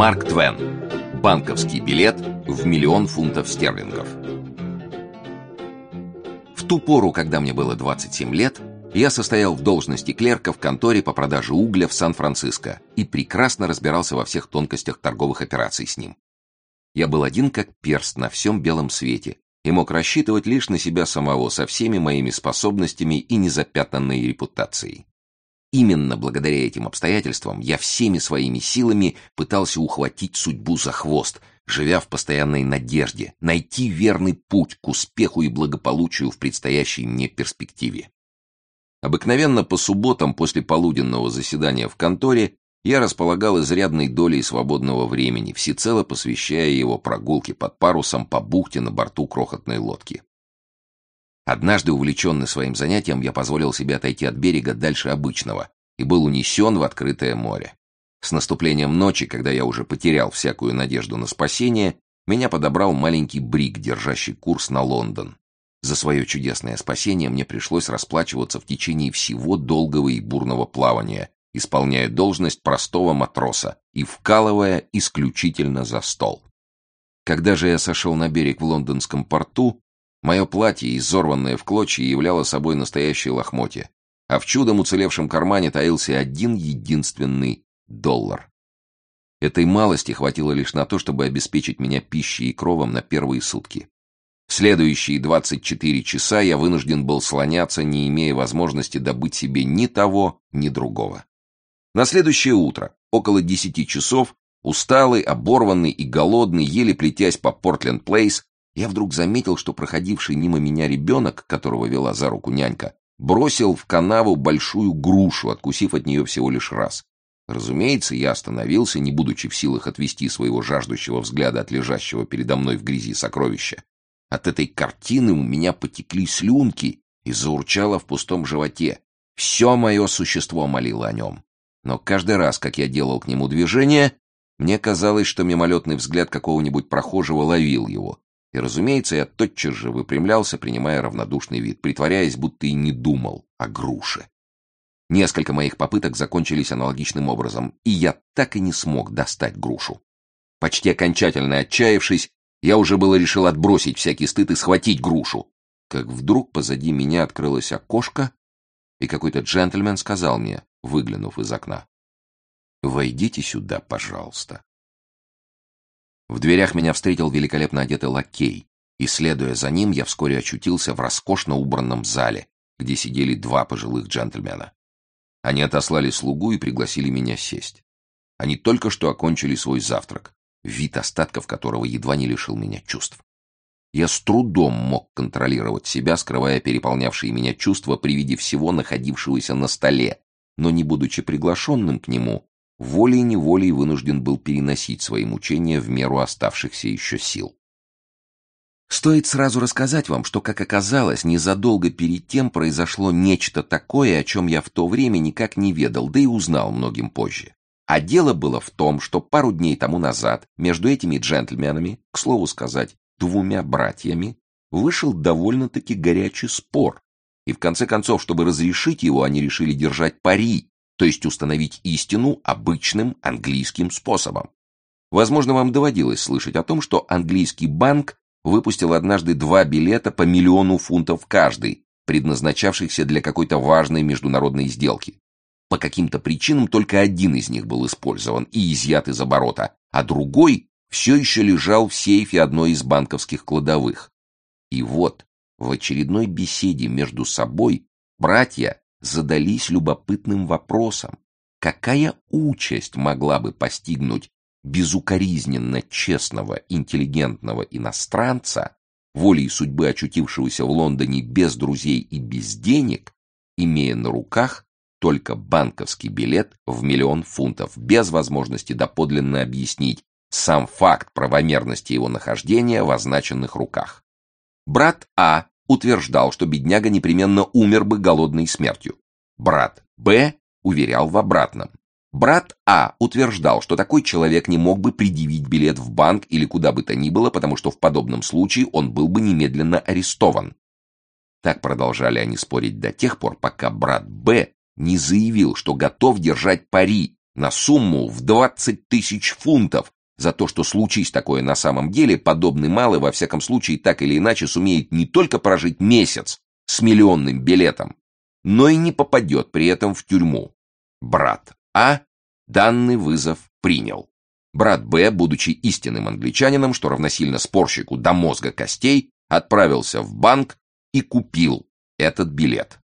Марк Твен. Банковский билет в миллион фунтов стерлингов. В ту пору, когда мне было 27 лет, я состоял в должности клерка в конторе по продаже угля в Сан-Франциско и прекрасно разбирался во всех тонкостях торговых операций с ним. Я был один как перст на всем белом свете и мог рассчитывать лишь на себя самого со всеми моими способностями и незапятнанной репутацией. Именно благодаря этим обстоятельствам я всеми своими силами пытался ухватить судьбу за хвост, живя в постоянной надежде найти верный путь к успеху и благополучию в предстоящей мне перспективе. Обыкновенно по субботам после полуденного заседания в конторе я располагал изрядной долей свободного времени, всецело посвящая его прогулке под парусом по бухте на борту крохотной лодки. Однажды, увлеченный своим занятием, я позволил себе отойти от берега дальше обычного и был унесен в открытое море. С наступлением ночи, когда я уже потерял всякую надежду на спасение, меня подобрал маленький бриг, держащий курс на Лондон. За свое чудесное спасение мне пришлось расплачиваться в течение всего долгого и бурного плавания, исполняя должность простого матроса и вкалывая исключительно за стол. Когда же я сошел на берег в лондонском порту, мое платье, изорванное в клочья, являло собой настоящее лохмотье, а в чудом уцелевшем кармане таился один единственный доллар. Этой малости хватило лишь на то, чтобы обеспечить меня пищей и кровом на первые сутки. В следующие 24 часа я вынужден был слоняться, не имея возможности добыть себе ни того, ни другого. На следующее утро, около 10 часов, усталый, оборванный и голодный, еле плетясь по Портленд-Плейс, я вдруг заметил, что проходивший мимо меня ребенок, которого вела за руку нянька, бросил в канаву большую грушу, откусив от нее всего лишь раз. Разумеется, я остановился, не будучи в силах отвести своего жаждущего взгляда от лежащего передо мной в грязи сокровища. От этой картины у меня потекли слюнки и заурчало в пустом животе. Все мое существо молило о нем. Но каждый раз, как я делал к нему движение, мне казалось, что мимолетный взгляд какого-нибудь прохожего ловил его. И, разумеется, я тотчас же выпрямлялся, принимая равнодушный вид, притворяясь, будто и не думал о груше. Несколько моих попыток закончились аналогичным образом, и я так и не смог достать грушу. Почти окончательно отчаявшись, я уже было решил отбросить всякий стыд и схватить грушу, как вдруг позади меня открылось окошко, и какой-то джентльмен сказал мне, выглянув из окна, «Войдите сюда, пожалуйста». В дверях меня встретил великолепно одетый лакей, и, следуя за ним, я вскоре очутился в роскошно убранном зале, где сидели два пожилых джентльмена. Они отослали слугу и пригласили меня сесть. Они только что окончили свой завтрак вид остатков которого едва не лишил меня чувств. Я с трудом мог контролировать себя, скрывая переполнявшие меня чувства при виде всего находившегося на столе, но не будучи приглашенным к нему, волей-неволей вынужден был переносить свои мучения в меру оставшихся еще сил. Стоит сразу рассказать вам, что, как оказалось, незадолго перед тем произошло нечто такое, о чем я в то время никак не ведал, да и узнал многим позже. А дело было в том, что пару дней тому назад между этими джентльменами, к слову сказать, двумя братьями, вышел довольно-таки горячий спор. И в конце концов, чтобы разрешить его, они решили держать пари, то есть установить истину обычным английским способом. Возможно, вам доводилось слышать о том, что английский банк выпустил однажды два билета по миллиону фунтов каждый, предназначавшихся для какой-то важной международной сделки. По каким-то причинам только один из них был использован и изъят из оборота, а другой все еще лежал в сейфе одной из банковских кладовых. И вот, в очередной беседе между собой братья задались любопытным вопросом, какая участь могла бы постигнуть безукоризненно честного, интеллигентного иностранца, волей судьбы очутившегося в Лондоне без друзей и без денег, имея на руках только банковский билет в миллион фунтов, без возможности доподлинно объяснить сам факт правомерности его нахождения в означенных руках. Брат А утверждал, что бедняга непременно умер бы голодной смертью. Брат Б уверял в обратном. Брат А утверждал, что такой человек не мог бы предъявить билет в банк или куда бы то ни было, потому что в подобном случае он был бы немедленно арестован. Так продолжали они спорить до тех пор, пока брат Б не заявил, что готов держать пари на сумму в 20 тысяч фунтов за то, что случись такое на самом деле, подобный малый во всяком случае так или иначе сумеет не только прожить месяц с миллионным билетом, но и не попадет при этом в тюрьму. Брат А данный вызов принял. Брат Б, будучи истинным англичанином, что равносильно спорщику до мозга костей, отправился в банк и купил этот билет.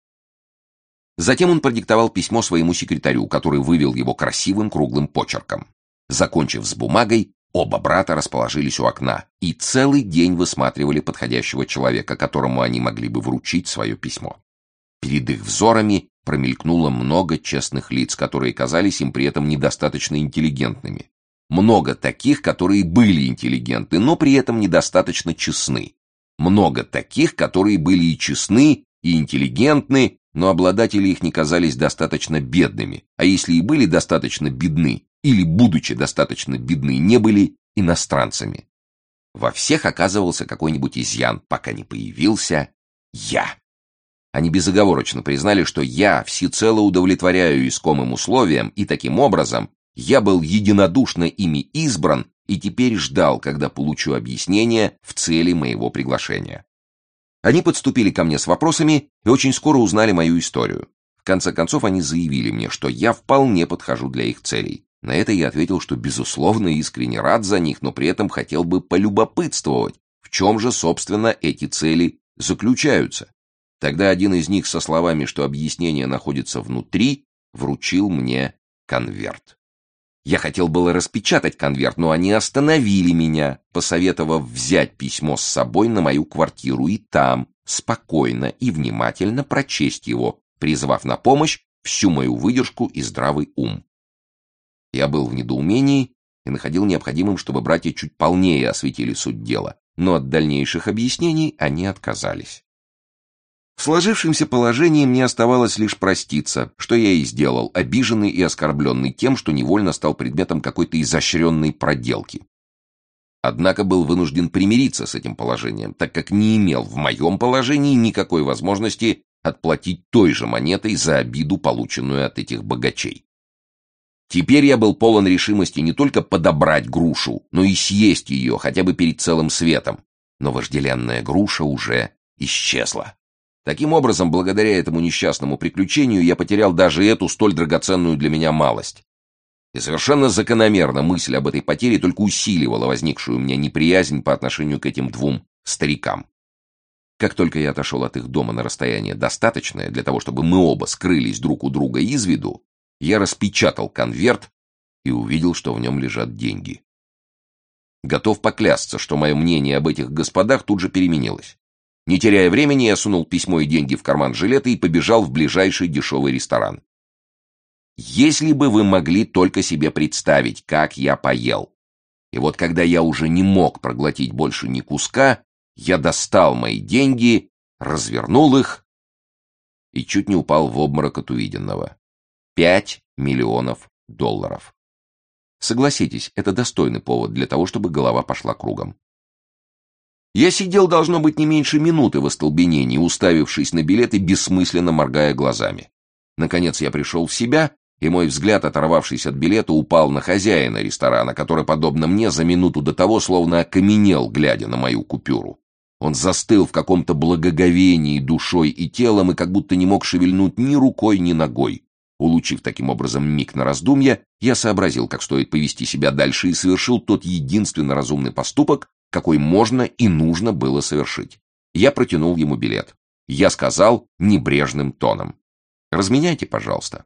Затем он продиктовал письмо своему секретарю, который вывел его красивым круглым почерком. Закончив с бумагой, оба брата расположились у окна и целый день высматривали подходящего человека, которому они могли бы вручить свое письмо. Перед их взорами промелькнуло много честных лиц, которые казались им при этом недостаточно интеллигентными. Много таких, которые были интеллигентны, но при этом недостаточно честны. Много таких, которые были и честны, и интеллигентны, но обладатели их не казались достаточно бедными, а если и были достаточно бедны, или, будучи достаточно бедны, не были иностранцами. Во всех оказывался какой-нибудь изъян, пока не появился я. Они безоговорочно признали, что я всецело удовлетворяю искомым условиям, и таким образом я был единодушно ими избран и теперь ждал, когда получу объяснение в цели моего приглашения. Они подступили ко мне с вопросами и очень скоро узнали мою историю. В конце концов они заявили мне, что я вполне подхожу для их целей. На это я ответил, что безусловно искренне рад за них, но при этом хотел бы полюбопытствовать, в чем же, собственно, эти цели заключаются. Тогда один из них со словами, что объяснение находится внутри, вручил мне конверт. Я хотел было распечатать конверт, но они остановили меня, посоветовав взять письмо с собой на мою квартиру и там, спокойно и внимательно прочесть его, призвав на помощь всю мою выдержку и здравый ум. Я был в недоумении и находил необходимым, чтобы братья чуть полнее осветили суть дела, но от дальнейших объяснений они отказались. В сложившемся положении мне оставалось лишь проститься, что я и сделал, обиженный и оскорбленный тем, что невольно стал предметом какой-то изощренной проделки. Однако был вынужден примириться с этим положением, так как не имел в моем положении никакой возможности отплатить той же монетой за обиду, полученную от этих богачей. Теперь я был полон решимости не только подобрать грушу, но и съесть ее хотя бы перед целым светом. Но вожделенная груша уже исчезла. Таким образом, благодаря этому несчастному приключению я потерял даже эту столь драгоценную для меня малость. И совершенно закономерно мысль об этой потере только усиливала возникшую у меня неприязнь по отношению к этим двум старикам. Как только я отошел от их дома на расстояние достаточное для того, чтобы мы оба скрылись друг у друга из виду, я распечатал конверт и увидел, что в нем лежат деньги. Готов поклясться, что мое мнение об этих господах тут же переменилось. Не теряя времени, я сунул письмо и деньги в карман жилета и побежал в ближайший дешевый ресторан. Если бы вы могли только себе представить, как я поел. И вот когда я уже не мог проглотить больше ни куска, я достал мои деньги, развернул их и чуть не упал в обморок от увиденного. Пять миллионов долларов. Согласитесь, это достойный повод для того, чтобы голова пошла кругом. Я сидел, должно быть, не меньше минуты в остолбенении, уставившись на билет и бессмысленно моргая глазами. Наконец я пришел в себя, и мой взгляд, оторвавшись от билета, упал на хозяина ресторана, который, подобно мне, за минуту до того словно окаменел, глядя на мою купюру. Он застыл в каком-то благоговении душой и телом и как будто не мог шевельнуть ни рукой, ни ногой. Улучив таким образом миг на раздумье, я сообразил, как стоит повести себя дальше и совершил тот единственно разумный поступок, какой можно и нужно было совершить. Я протянул ему билет. Я сказал небрежным тоном. «Разменяйте, пожалуйста».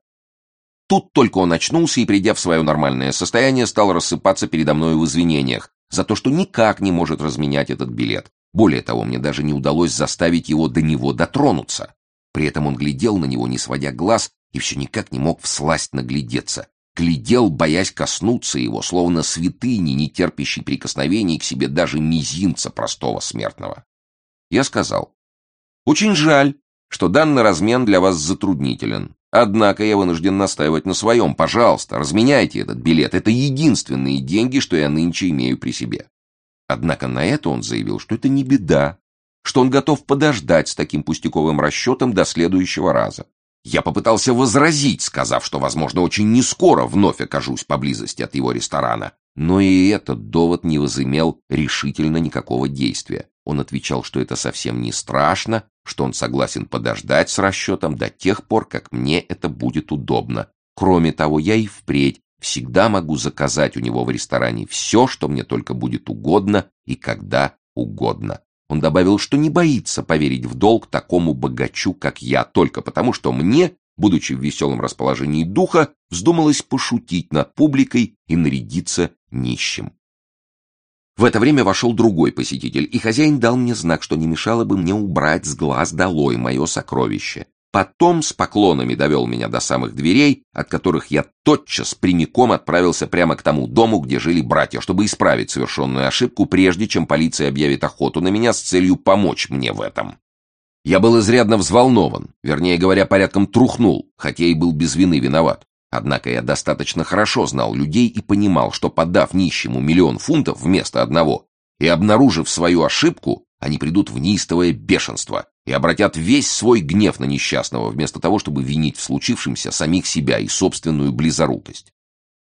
Тут только он очнулся и, придя в свое нормальное состояние, стал рассыпаться передо мной в извинениях за то, что никак не может разменять этот билет. Более того, мне даже не удалось заставить его до него дотронуться. При этом он глядел на него, не сводя глаз, и все никак не мог всласть наглядеться глядел, боясь коснуться его, словно святыни, не терпящий прикосновений к себе даже мизинца простого смертного. Я сказал, «Очень жаль, что данный размен для вас затруднителен. Однако я вынужден настаивать на своем. Пожалуйста, разменяйте этот билет. Это единственные деньги, что я нынче имею при себе». Однако на это он заявил, что это не беда, что он готов подождать с таким пустяковым расчетом до следующего раза. Я попытался возразить, сказав, что, возможно, очень нескоро вновь окажусь поблизости от его ресторана, но и этот довод не возымел решительно никакого действия. Он отвечал, что это совсем не страшно, что он согласен подождать с расчетом до тех пор, как мне это будет удобно. Кроме того, я и впредь всегда могу заказать у него в ресторане все, что мне только будет угодно и когда угодно. Он добавил, что не боится поверить в долг такому богачу, как я, только потому, что мне, будучи в веселом расположении духа, вздумалось пошутить над публикой и нарядиться нищим. В это время вошел другой посетитель, и хозяин дал мне знак, что не мешало бы мне убрать с глаз долой мое сокровище. Потом с поклонами довел меня до самых дверей, от которых я тотчас прямиком отправился прямо к тому дому, где жили братья, чтобы исправить совершенную ошибку, прежде чем полиция объявит охоту на меня с целью помочь мне в этом. Я был изрядно взволнован, вернее говоря, порядком трухнул, хотя и был без вины виноват. Однако я достаточно хорошо знал людей и понимал, что подав нищему миллион фунтов вместо одного и обнаружив свою ошибку, они придут в неистовое бешенство и обратят весь свой гнев на несчастного, вместо того, чтобы винить в случившемся самих себя и собственную близорукость.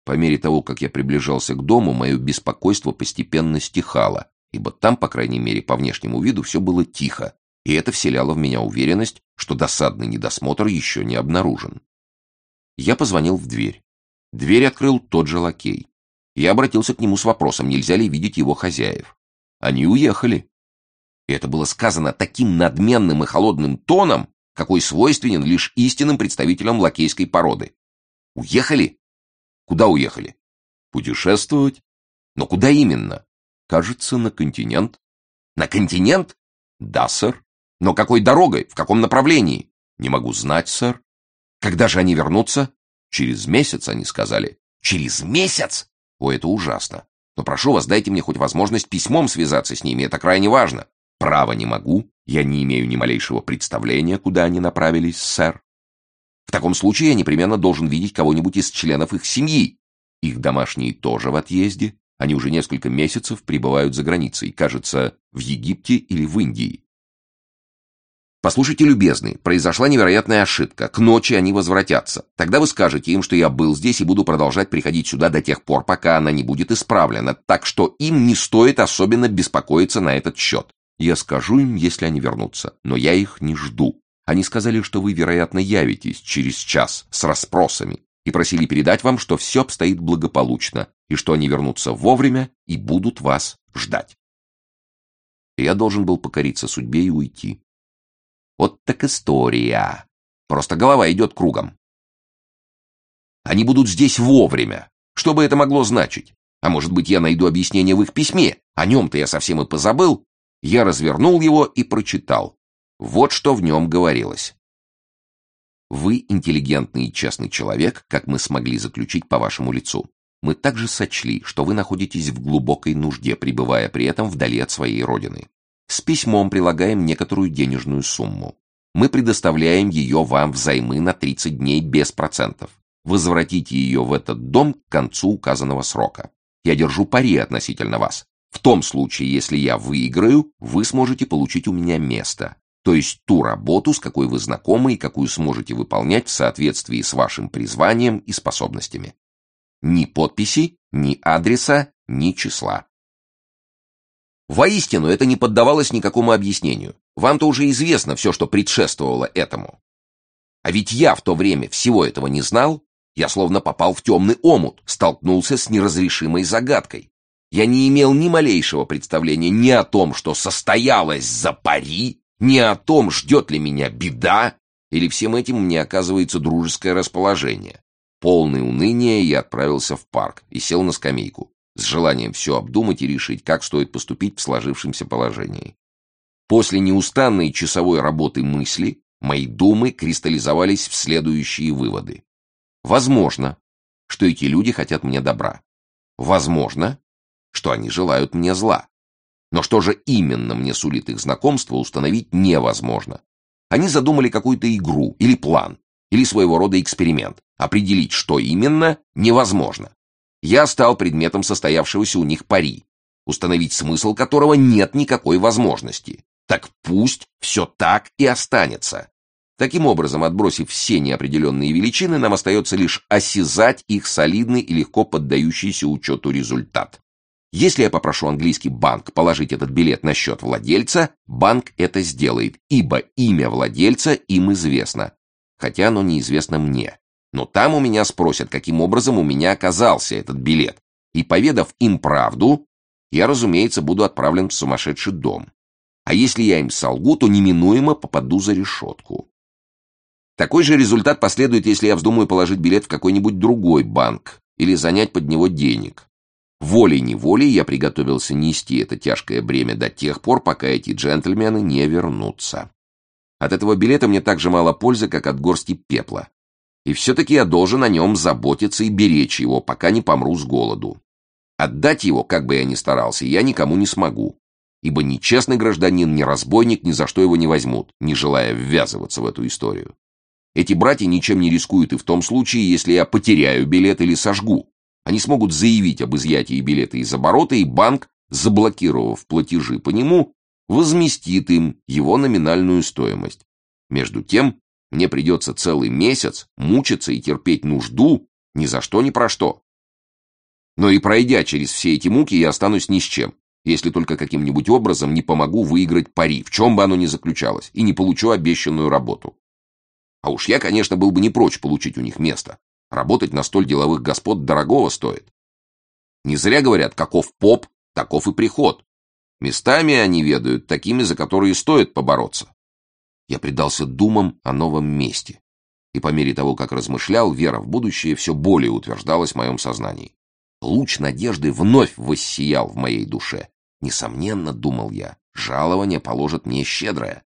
По мере того, как я приближался к дому, мое беспокойство постепенно стихало, ибо там, по крайней мере, по внешнему виду все было тихо, и это вселяло в меня уверенность, что досадный недосмотр еще не обнаружен. Я позвонил в дверь. Дверь открыл тот же лакей. Я обратился к нему с вопросом, нельзя ли видеть его хозяев. Они уехали. И это было сказано таким надменным и холодным тоном, какой свойственен лишь истинным представителям лакейской породы. Уехали? Куда уехали? Путешествовать. Но куда именно? Кажется, на континент. На континент? Да, сэр. Но какой дорогой? В каком направлении? Не могу знать, сэр. Когда же они вернутся? Через месяц, они сказали. Через месяц? О, это ужасно. Но прошу вас, дайте мне хоть возможность письмом связаться с ними, это крайне важно. Право не могу, я не имею ни малейшего представления, куда они направились, сэр. В таком случае я непременно должен видеть кого-нибудь из членов их семьи. Их домашние тоже в отъезде. Они уже несколько месяцев пребывают за границей, кажется, в Египте или в Индии. Послушайте, любезный, произошла невероятная ошибка. К ночи они возвратятся. Тогда вы скажете им, что я был здесь и буду продолжать приходить сюда до тех пор, пока она не будет исправлена, так что им не стоит особенно беспокоиться на этот счет. Я скажу им, если они вернутся, но я их не жду. Они сказали, что вы, вероятно, явитесь через час с расспросами и просили передать вам, что все обстоит благополучно и что они вернутся вовремя и будут вас ждать. Я должен был покориться судьбе и уйти. Вот так история. Просто голова идет кругом. Они будут здесь вовремя. Что бы это могло значить? А может быть, я найду объяснение в их письме? О нем-то я совсем и позабыл. Я развернул его и прочитал. Вот что в нем говорилось. Вы интеллигентный и честный человек, как мы смогли заключить по вашему лицу. Мы также сочли, что вы находитесь в глубокой нужде, пребывая при этом вдали от своей родины. С письмом прилагаем некоторую денежную сумму. Мы предоставляем ее вам взаймы на 30 дней без процентов. Возвратите ее в этот дом к концу указанного срока. Я держу пари относительно вас. В том случае, если я выиграю, вы сможете получить у меня место, то есть ту работу, с какой вы знакомы и какую сможете выполнять в соответствии с вашим призванием и способностями. Ни подписи, ни адреса, ни числа. Воистину, это не поддавалось никакому объяснению. Вам-то уже известно все, что предшествовало этому. А ведь я в то время всего этого не знал. Я словно попал в темный омут, столкнулся с неразрешимой загадкой. Я не имел ни малейшего представления ни о том, что состоялось за пари, ни о том, ждет ли меня беда, или всем этим мне оказывается дружеское расположение. Полный уныния я отправился в парк и сел на скамейку, с желанием все обдумать и решить, как стоит поступить в сложившемся положении. После неустанной часовой работы мысли мои думы кристаллизовались в следующие выводы. Возможно, что эти люди хотят мне добра. Возможно, что они желают мне зла. Но что же именно мне сулит их знакомство, установить невозможно. Они задумали какую-то игру или план, или своего рода эксперимент. Определить, что именно, невозможно. Я стал предметом состоявшегося у них пари, установить смысл которого нет никакой возможности. Так пусть все так и останется. Таким образом, отбросив все неопределенные величины, нам остается лишь осязать их солидный и легко поддающийся учету результат. Если я попрошу английский банк положить этот билет на счет владельца, банк это сделает, ибо имя владельца им известно, хотя оно неизвестно мне. Но там у меня спросят, каким образом у меня оказался этот билет. И поведав им правду, я, разумеется, буду отправлен в сумасшедший дом. А если я им солгу, то неминуемо попаду за решетку. Такой же результат последует, если я вздумаю положить билет в какой-нибудь другой банк или занять под него денег. Волей-неволей я приготовился нести это тяжкое бремя до тех пор, пока эти джентльмены не вернутся. От этого билета мне так же мало пользы, как от горсти пепла. И все-таки я должен о нем заботиться и беречь его, пока не помру с голоду. Отдать его, как бы я ни старался, я никому не смогу, ибо ни честный гражданин, ни разбойник ни за что его не возьмут, не желая ввязываться в эту историю. Эти братья ничем не рискуют и в том случае, если я потеряю билет или сожгу. Они смогут заявить об изъятии билета из оборота, и банк, заблокировав платежи по нему, возместит им его номинальную стоимость. Между тем, мне придется целый месяц мучиться и терпеть нужду ни за что ни про что. Но и пройдя через все эти муки, я останусь ни с чем, если только каким-нибудь образом не помогу выиграть пари, в чем бы оно ни заключалось, и не получу обещанную работу. А уж я, конечно, был бы не прочь получить у них место. Работать на столь деловых господ дорогого стоит. Не зря говорят, каков поп, таков и приход. Местами они ведают такими, за которые стоит побороться. Я предался думам о новом месте. И по мере того, как размышлял, вера в будущее все более утверждалась в моем сознании. Луч надежды вновь воссиял в моей душе. Несомненно, думал я, жалование положит мне щедрое.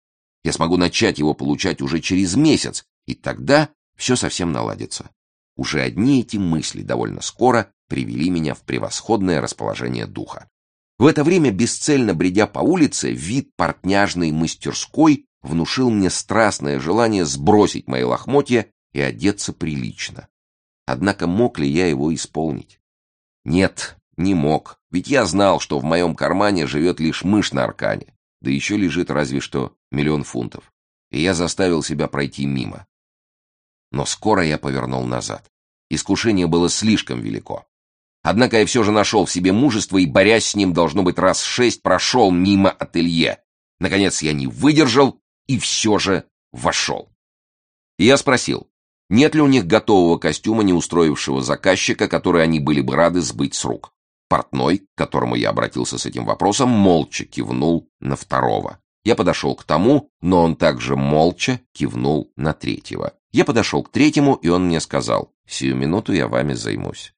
Я смогу начать его получать уже через месяц, и тогда все совсем наладится. Уже одни эти мысли довольно скоро привели меня в превосходное расположение духа. В это время, бесцельно бредя по улице, вид портняжной мастерской внушил мне страстное желание сбросить мои лохмотья и одеться прилично. Однако мог ли я его исполнить? Нет, не мог, ведь я знал, что в моем кармане живет лишь мышь на аркане, да еще лежит разве что миллион фунтов. И я заставил себя пройти мимо. Но скоро я повернул назад. Искушение было слишком велико. Однако я все же нашел в себе мужество и, борясь с ним, должно быть, раз шесть прошел мимо ателье. Наконец я не выдержал и все же вошел. И я спросил, нет ли у них готового костюма, не устроившего заказчика, который они были бы рады сбыть с рук. Портной, к которому я обратился с этим вопросом, молча кивнул на второго. Я подошел к тому, но он также молча кивнул на третьего. Я подошел к третьему, и он мне сказал, «Сию минуту я вами займусь».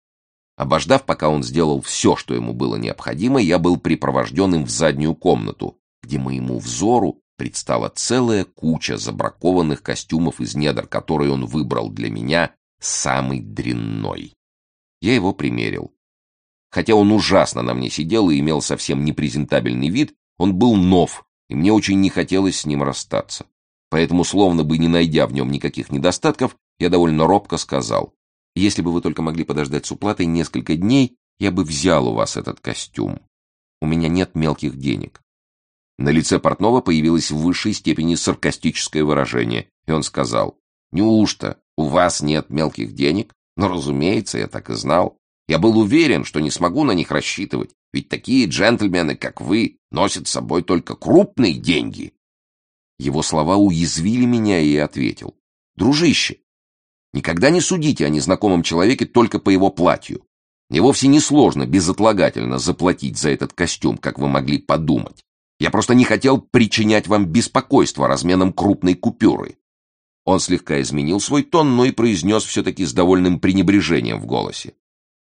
Обождав, пока он сделал все, что ему было необходимо, я был припровожден им в заднюю комнату, где моему взору предстала целая куча забракованных костюмов из недр, которые он выбрал для меня самый дрянной. Я его примерил. Хотя он ужасно на мне сидел и имел совсем непрезентабельный вид, он был нов, и мне очень не хотелось с ним расстаться. Поэтому, словно бы не найдя в нем никаких недостатков, я довольно робко сказал, «Если бы вы только могли подождать с уплатой несколько дней, я бы взял у вас этот костюм. У меня нет мелких денег. На лице портного появилось в высшей степени саркастическое выражение, и он сказал, «Неужто у вас нет мелких денег? Ну, разумеется, я так и знал. Я был уверен, что не смогу на них рассчитывать, ведь такие джентльмены, как вы, носят с собой только крупные деньги». Его слова уязвили меня, и я ответил, «Дружище, никогда не судите о незнакомом человеке только по его платью. Мне вовсе не сложно безотлагательно заплатить за этот костюм, как вы могли подумать. Я просто не хотел причинять вам беспокойство разменом крупной купюры. Он слегка изменил свой тон, но и произнес все-таки с довольным пренебрежением в голосе.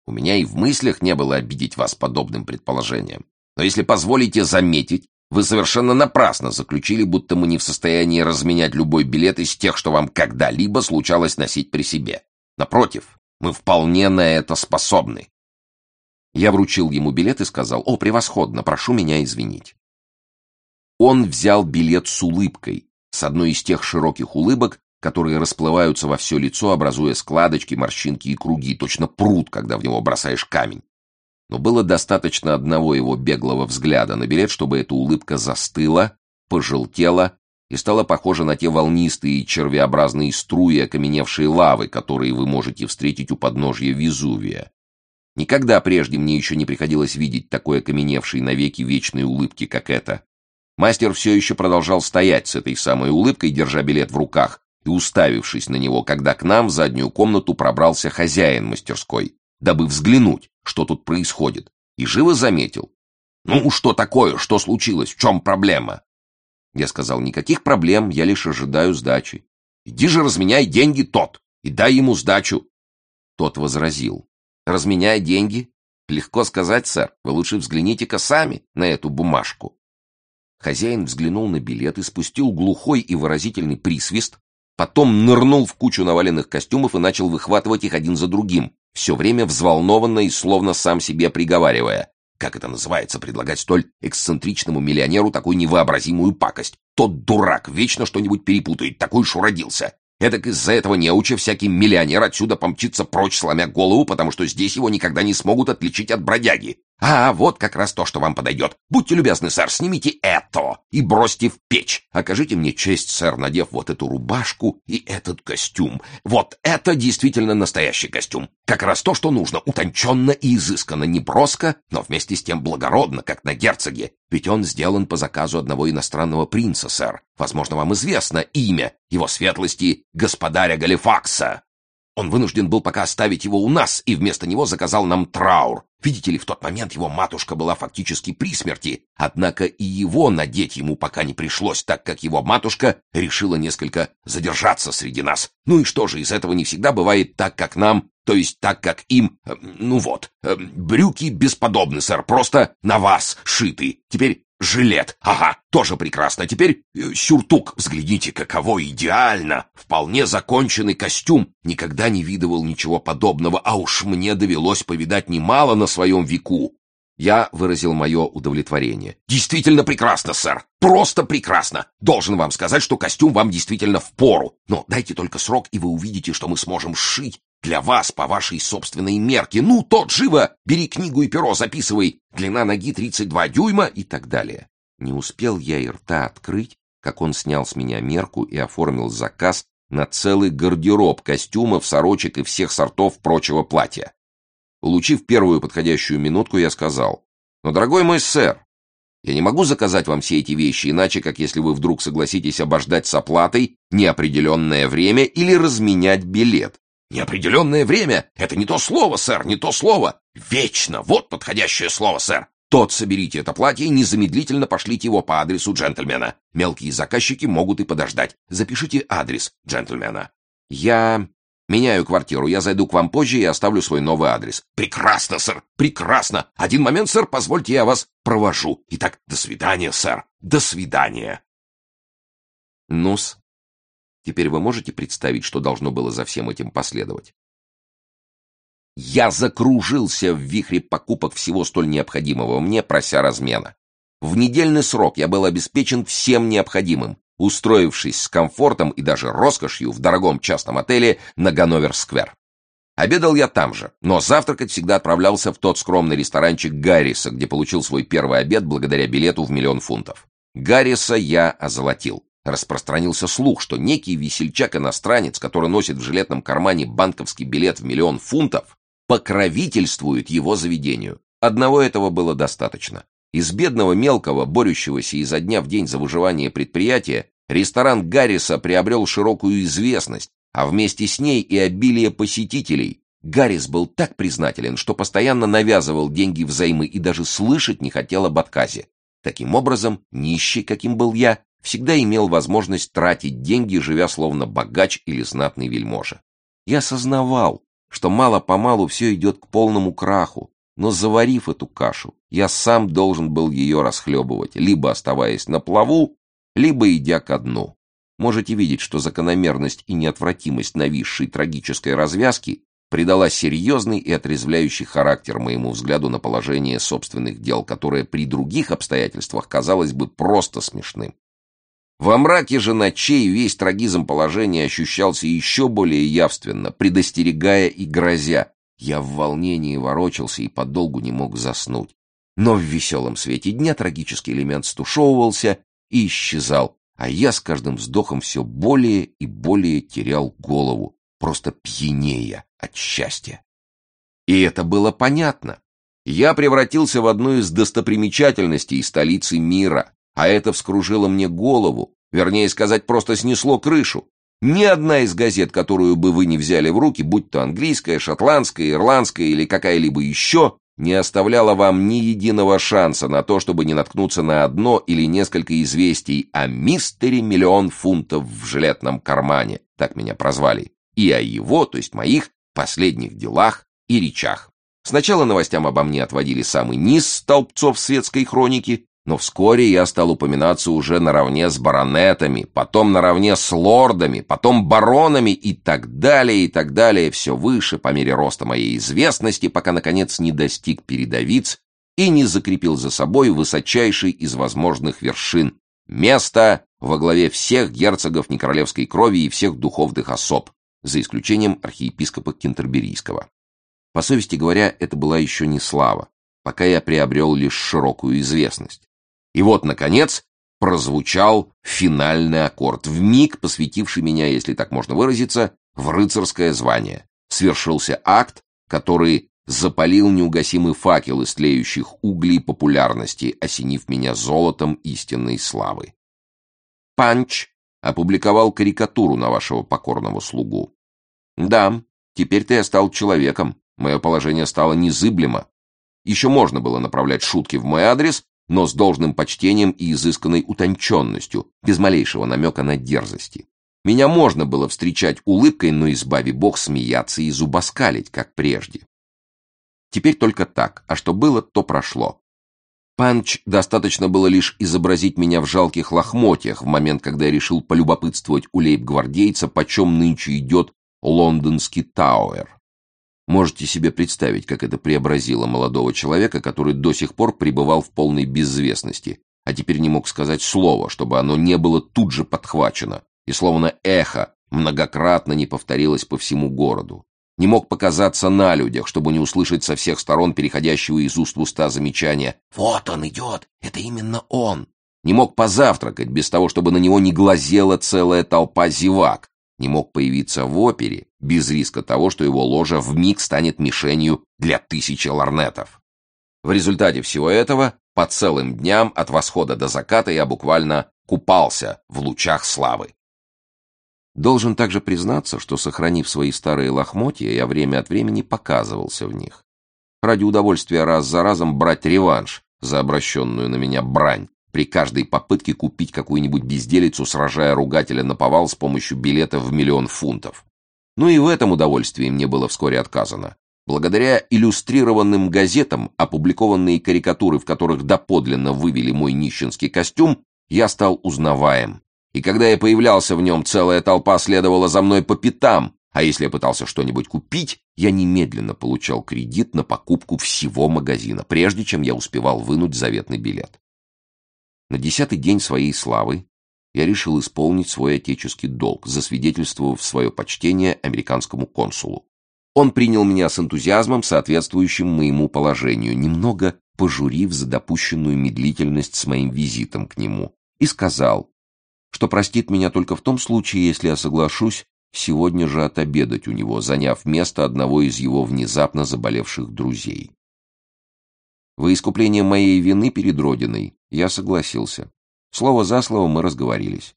У меня и в мыслях не было обидеть вас подобным предположением. Но если позволите заметить, вы совершенно напрасно заключили, будто мы не в состоянии разменять любой билет из тех, что вам когда-либо случалось носить при себе. Напротив, мы вполне на это способны. Я вручил ему билет и сказал, «О, превосходно, прошу меня извинить». Он взял билет с улыбкой, с одной из тех широких улыбок, которые расплываются во все лицо, образуя складочки, морщинки и круги, точно пруд, когда в него бросаешь камень. Но было достаточно одного его беглого взгляда на билет, чтобы эта улыбка застыла, пожелтела и стала похожа на те волнистые червеобразные струи окаменевшей лавы, которые вы можете встретить у подножья Везувия. Никогда прежде мне еще не приходилось видеть такой окаменевшей навеки вечной улыбки, как эта. Мастер все еще продолжал стоять с этой самой улыбкой, держа билет в руках и уставившись на него, когда к нам в заднюю комнату пробрался хозяин мастерской, дабы взглянуть, что тут происходит, и живо заметил. «Ну, что такое? Что случилось? В чем проблема?» Я сказал, «Никаких проблем, я лишь ожидаю сдачи». «Иди же разменяй деньги тот и дай ему сдачу». Тот возразил, Разменяя деньги? Легко сказать, сэр. Вы лучше взгляните-ка сами на эту бумажку. Хозяин взглянул на билет и спустил глухой и выразительный присвист, потом нырнул в кучу наваленных костюмов и начал выхватывать их один за другим, все время взволнованно и словно сам себе приговаривая. Как это называется, предлагать столь эксцентричному миллионеру такую невообразимую пакость? Тот дурак вечно что-нибудь перепутает, такой уж уродился. Эдак из-за этого неуча всякий миллионер отсюда помчится прочь, сломя голову, потому что здесь его никогда не смогут отличить от бродяги. А, вот как раз то, что вам подойдет. Будьте любезны, сэр, снимите это и бросьте в печь. Окажите мне честь, сэр, надев вот эту рубашку и этот костюм. Вот это действительно настоящий костюм. Как раз то, что нужно, утонченно и изысканно, не броско, но вместе с тем благородно, как на герцоге. Ведь он сделан по заказу одного иностранного принца, сэр. Возможно, вам известно имя его светлости господаря Галифакса. Он вынужден был пока оставить его у нас и вместо него заказал нам траур. Видите ли, в тот момент его матушка была фактически при смерти, однако и его надеть ему пока не пришлось, так как его матушка решила несколько задержаться среди нас. Ну и что же, из этого не всегда бывает так, как нам, то есть так, как им... Э, ну вот, э, брюки бесподобны, сэр, просто на вас шиты. Теперь Жилет, ага, тоже прекрасно. Теперь э, сюртук, взгляните, каково идеально. Вполне законченный костюм. Никогда не видывал ничего подобного, а уж мне довелось повидать немало на своем веку. Я выразил мое удовлетворение. «Действительно прекрасно, сэр! Просто прекрасно! Должен вам сказать, что костюм вам действительно в пору. Но дайте только срок, и вы увидите, что мы сможем сшить для вас, по вашей собственной мерке. Ну, тот живо! Бери книгу и перо, записывай. Длина ноги 32 дюйма и так далее. Не успел я и рта открыть, как он снял с меня мерку и оформил заказ на целый гардероб костюмов, сорочек и всех сортов прочего платья. Улучив первую подходящую минутку, я сказал, «Но, дорогой мой сэр, я не могу заказать вам все эти вещи, иначе как если вы вдруг согласитесь обождать с оплатой неопределенное время или разменять билет. Неопределенное время — это не то слово, сэр, не то слово. Вечно, вот подходящее слово, сэр. Тот соберите это платье и незамедлительно пошлите его по адресу джентльмена. Мелкие заказчики могут и подождать. Запишите адрес джентльмена. Я меняю квартиру. Я зайду к вам позже и оставлю свой новый адрес. Прекрасно, сэр, прекрасно. Один момент, сэр, позвольте я вас провожу. Итак, до свидания, сэр. До свидания. Нус, Теперь вы можете представить, что должно было за всем этим последовать? Я закружился в вихре покупок всего столь необходимого мне, прося размена. В недельный срок я был обеспечен всем необходимым, устроившись с комфортом и даже роскошью в дорогом частном отеле на Ганновер-сквер. Обедал я там же, но завтракать всегда отправлялся в тот скромный ресторанчик Гарриса, где получил свой первый обед благодаря билету в миллион фунтов. Гарриса я озолотил. Распространился слух, что некий весельчак-иностранец, который носит в жилетном кармане банковский билет в миллион фунтов, покровительствует его заведению. Одного этого было достаточно. Из бедного мелкого, борющегося изо дня в день за выживание предприятия, ресторан Гарриса приобрел широкую известность, а вместе с ней и обилие посетителей. Гаррис был так признателен, что постоянно навязывал деньги взаймы и даже слышать не хотел об отказе. Таким образом, нищий, каким был я, всегда имел возможность тратить деньги, живя словно богач или знатный вельможа. Я осознавал, что мало-помалу все идет к полному краху, но заварив эту кашу, я сам должен был ее расхлебывать, либо оставаясь на плаву, либо идя ко дну. Можете видеть, что закономерность и неотвратимость нависшей трагической развязки придала серьезный и отрезвляющий характер моему взгляду на положение собственных дел, которое при других обстоятельствах казалось бы просто смешным. Во мраке же ночей весь трагизм положения ощущался еще более явственно, предостерегая и грозя. Я в волнении ворочался и подолгу не мог заснуть. Но в веселом свете дня трагический элемент стушевывался, и исчезал, а я с каждым вздохом все более и более терял голову, просто пьянея от счастья. И это было понятно. Я превратился в одну из достопримечательностей столицы мира, а это вскружило мне голову, вернее сказать, просто снесло крышу. Ни одна из газет, которую бы вы не взяли в руки, будь то английская, шотландская, ирландская или какая-либо еще, не оставляла вам ни единого шанса на то, чтобы не наткнуться на одно или несколько известий о мистере миллион фунтов в жилетном кармане, так меня прозвали, и о его, то есть моих, последних делах и речах. Сначала новостям обо мне отводили самый низ столбцов светской хроники, но вскоре я стал упоминаться уже наравне с баронетами, потом наравне с лордами, потом баронами и так далее, и так далее, все выше по мере роста моей известности, пока, наконец, не достиг передовиц и не закрепил за собой высочайший из возможных вершин — место во главе всех герцогов некоролевской крови и всех духовных особ, за исключением архиепископа Кентерберийского. По совести говоря, это была еще не слава, пока я приобрел лишь широкую известность. И вот, наконец, прозвучал финальный аккорд, в миг посвятивший меня, если так можно выразиться, в рыцарское звание. Свершился акт, который запалил неугасимый факел из тлеющих углей популярности, осенив меня золотом истинной славы. Панч опубликовал карикатуру на вашего покорного слугу. Да, теперь-то я стал человеком, мое положение стало незыблемо. Еще можно было направлять шутки в мой адрес, но с должным почтением и изысканной утонченностью, без малейшего намека на дерзости. Меня можно было встречать улыбкой, но избави бог смеяться и зубоскалить, как прежде. Теперь только так, а что было, то прошло. Панчу достаточно было лишь изобразить меня в жалких лохмотьях в момент, когда я решил полюбопытствовать у лейб-гвардейца, почем нынче идет лондонский Тауэр. Можете себе представить, как это преобразило молодого человека, который до сих пор пребывал в полной безвестности, а теперь не мог сказать слова, чтобы оно не было тут же подхвачено, и словно эхо многократно не повторилось по всему городу. Не мог показаться на людях, чтобы не услышать со всех сторон переходящего из уст в уста замечания «Вот он идет! Это именно он!» Не мог позавтракать без того, чтобы на него не глазела целая толпа зевак, не мог появиться в опере без риска того, что его ложа вмиг станет мишенью для тысячи ларнетов. В результате всего этого по целым дням от восхода до заката я буквально купался в лучах славы. Должен также признаться, что, сохранив свои старые лохмотья, я время от времени показывался в них. Ради удовольствия раз за разом брать реванш за обращенную на меня брань, при каждой попытке купить какую-нибудь безделицу, сражая ругателя на повал с помощью билета в миллион фунтов. Ну и в этом удовольствии мне было вскоре отказано. Благодаря иллюстрированным газетам, опубликованные карикатуры, в которых доподлинно вывели мой нищенский костюм, я стал узнаваем. И когда я появлялся в нем, целая толпа следовала за мной по пятам, а если я пытался что-нибудь купить, я немедленно получал кредит на покупку всего магазина, прежде чем я успевал вынуть заветный билет. На десятый день своей славы я решил исполнить свой отеческий долг, засвидетельствовав свое почтение американскому консулу. Он принял меня с энтузиазмом, соответствующим моему положению, немного пожурив за допущенную медлительность с моим визитом к нему, и сказал, что простит меня только в том случае, если я соглашусь сегодня же отобедать у него, заняв место одного из его внезапно заболевших друзей. Во искупление моей вины перед Родиной я согласился. Слово за слово мы разговорились.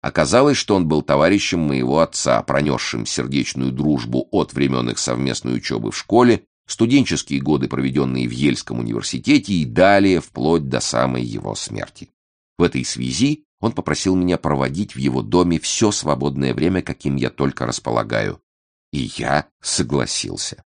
Оказалось, что он был товарищем моего отца, пронесшим сердечную дружбу от времен их совместной учебы в школе, студенческие годы, проведенные в Ельском университете и далее, вплоть до самой его смерти. В этой связи он попросил меня проводить в его доме все свободное время, каким я только располагаю. И я согласился.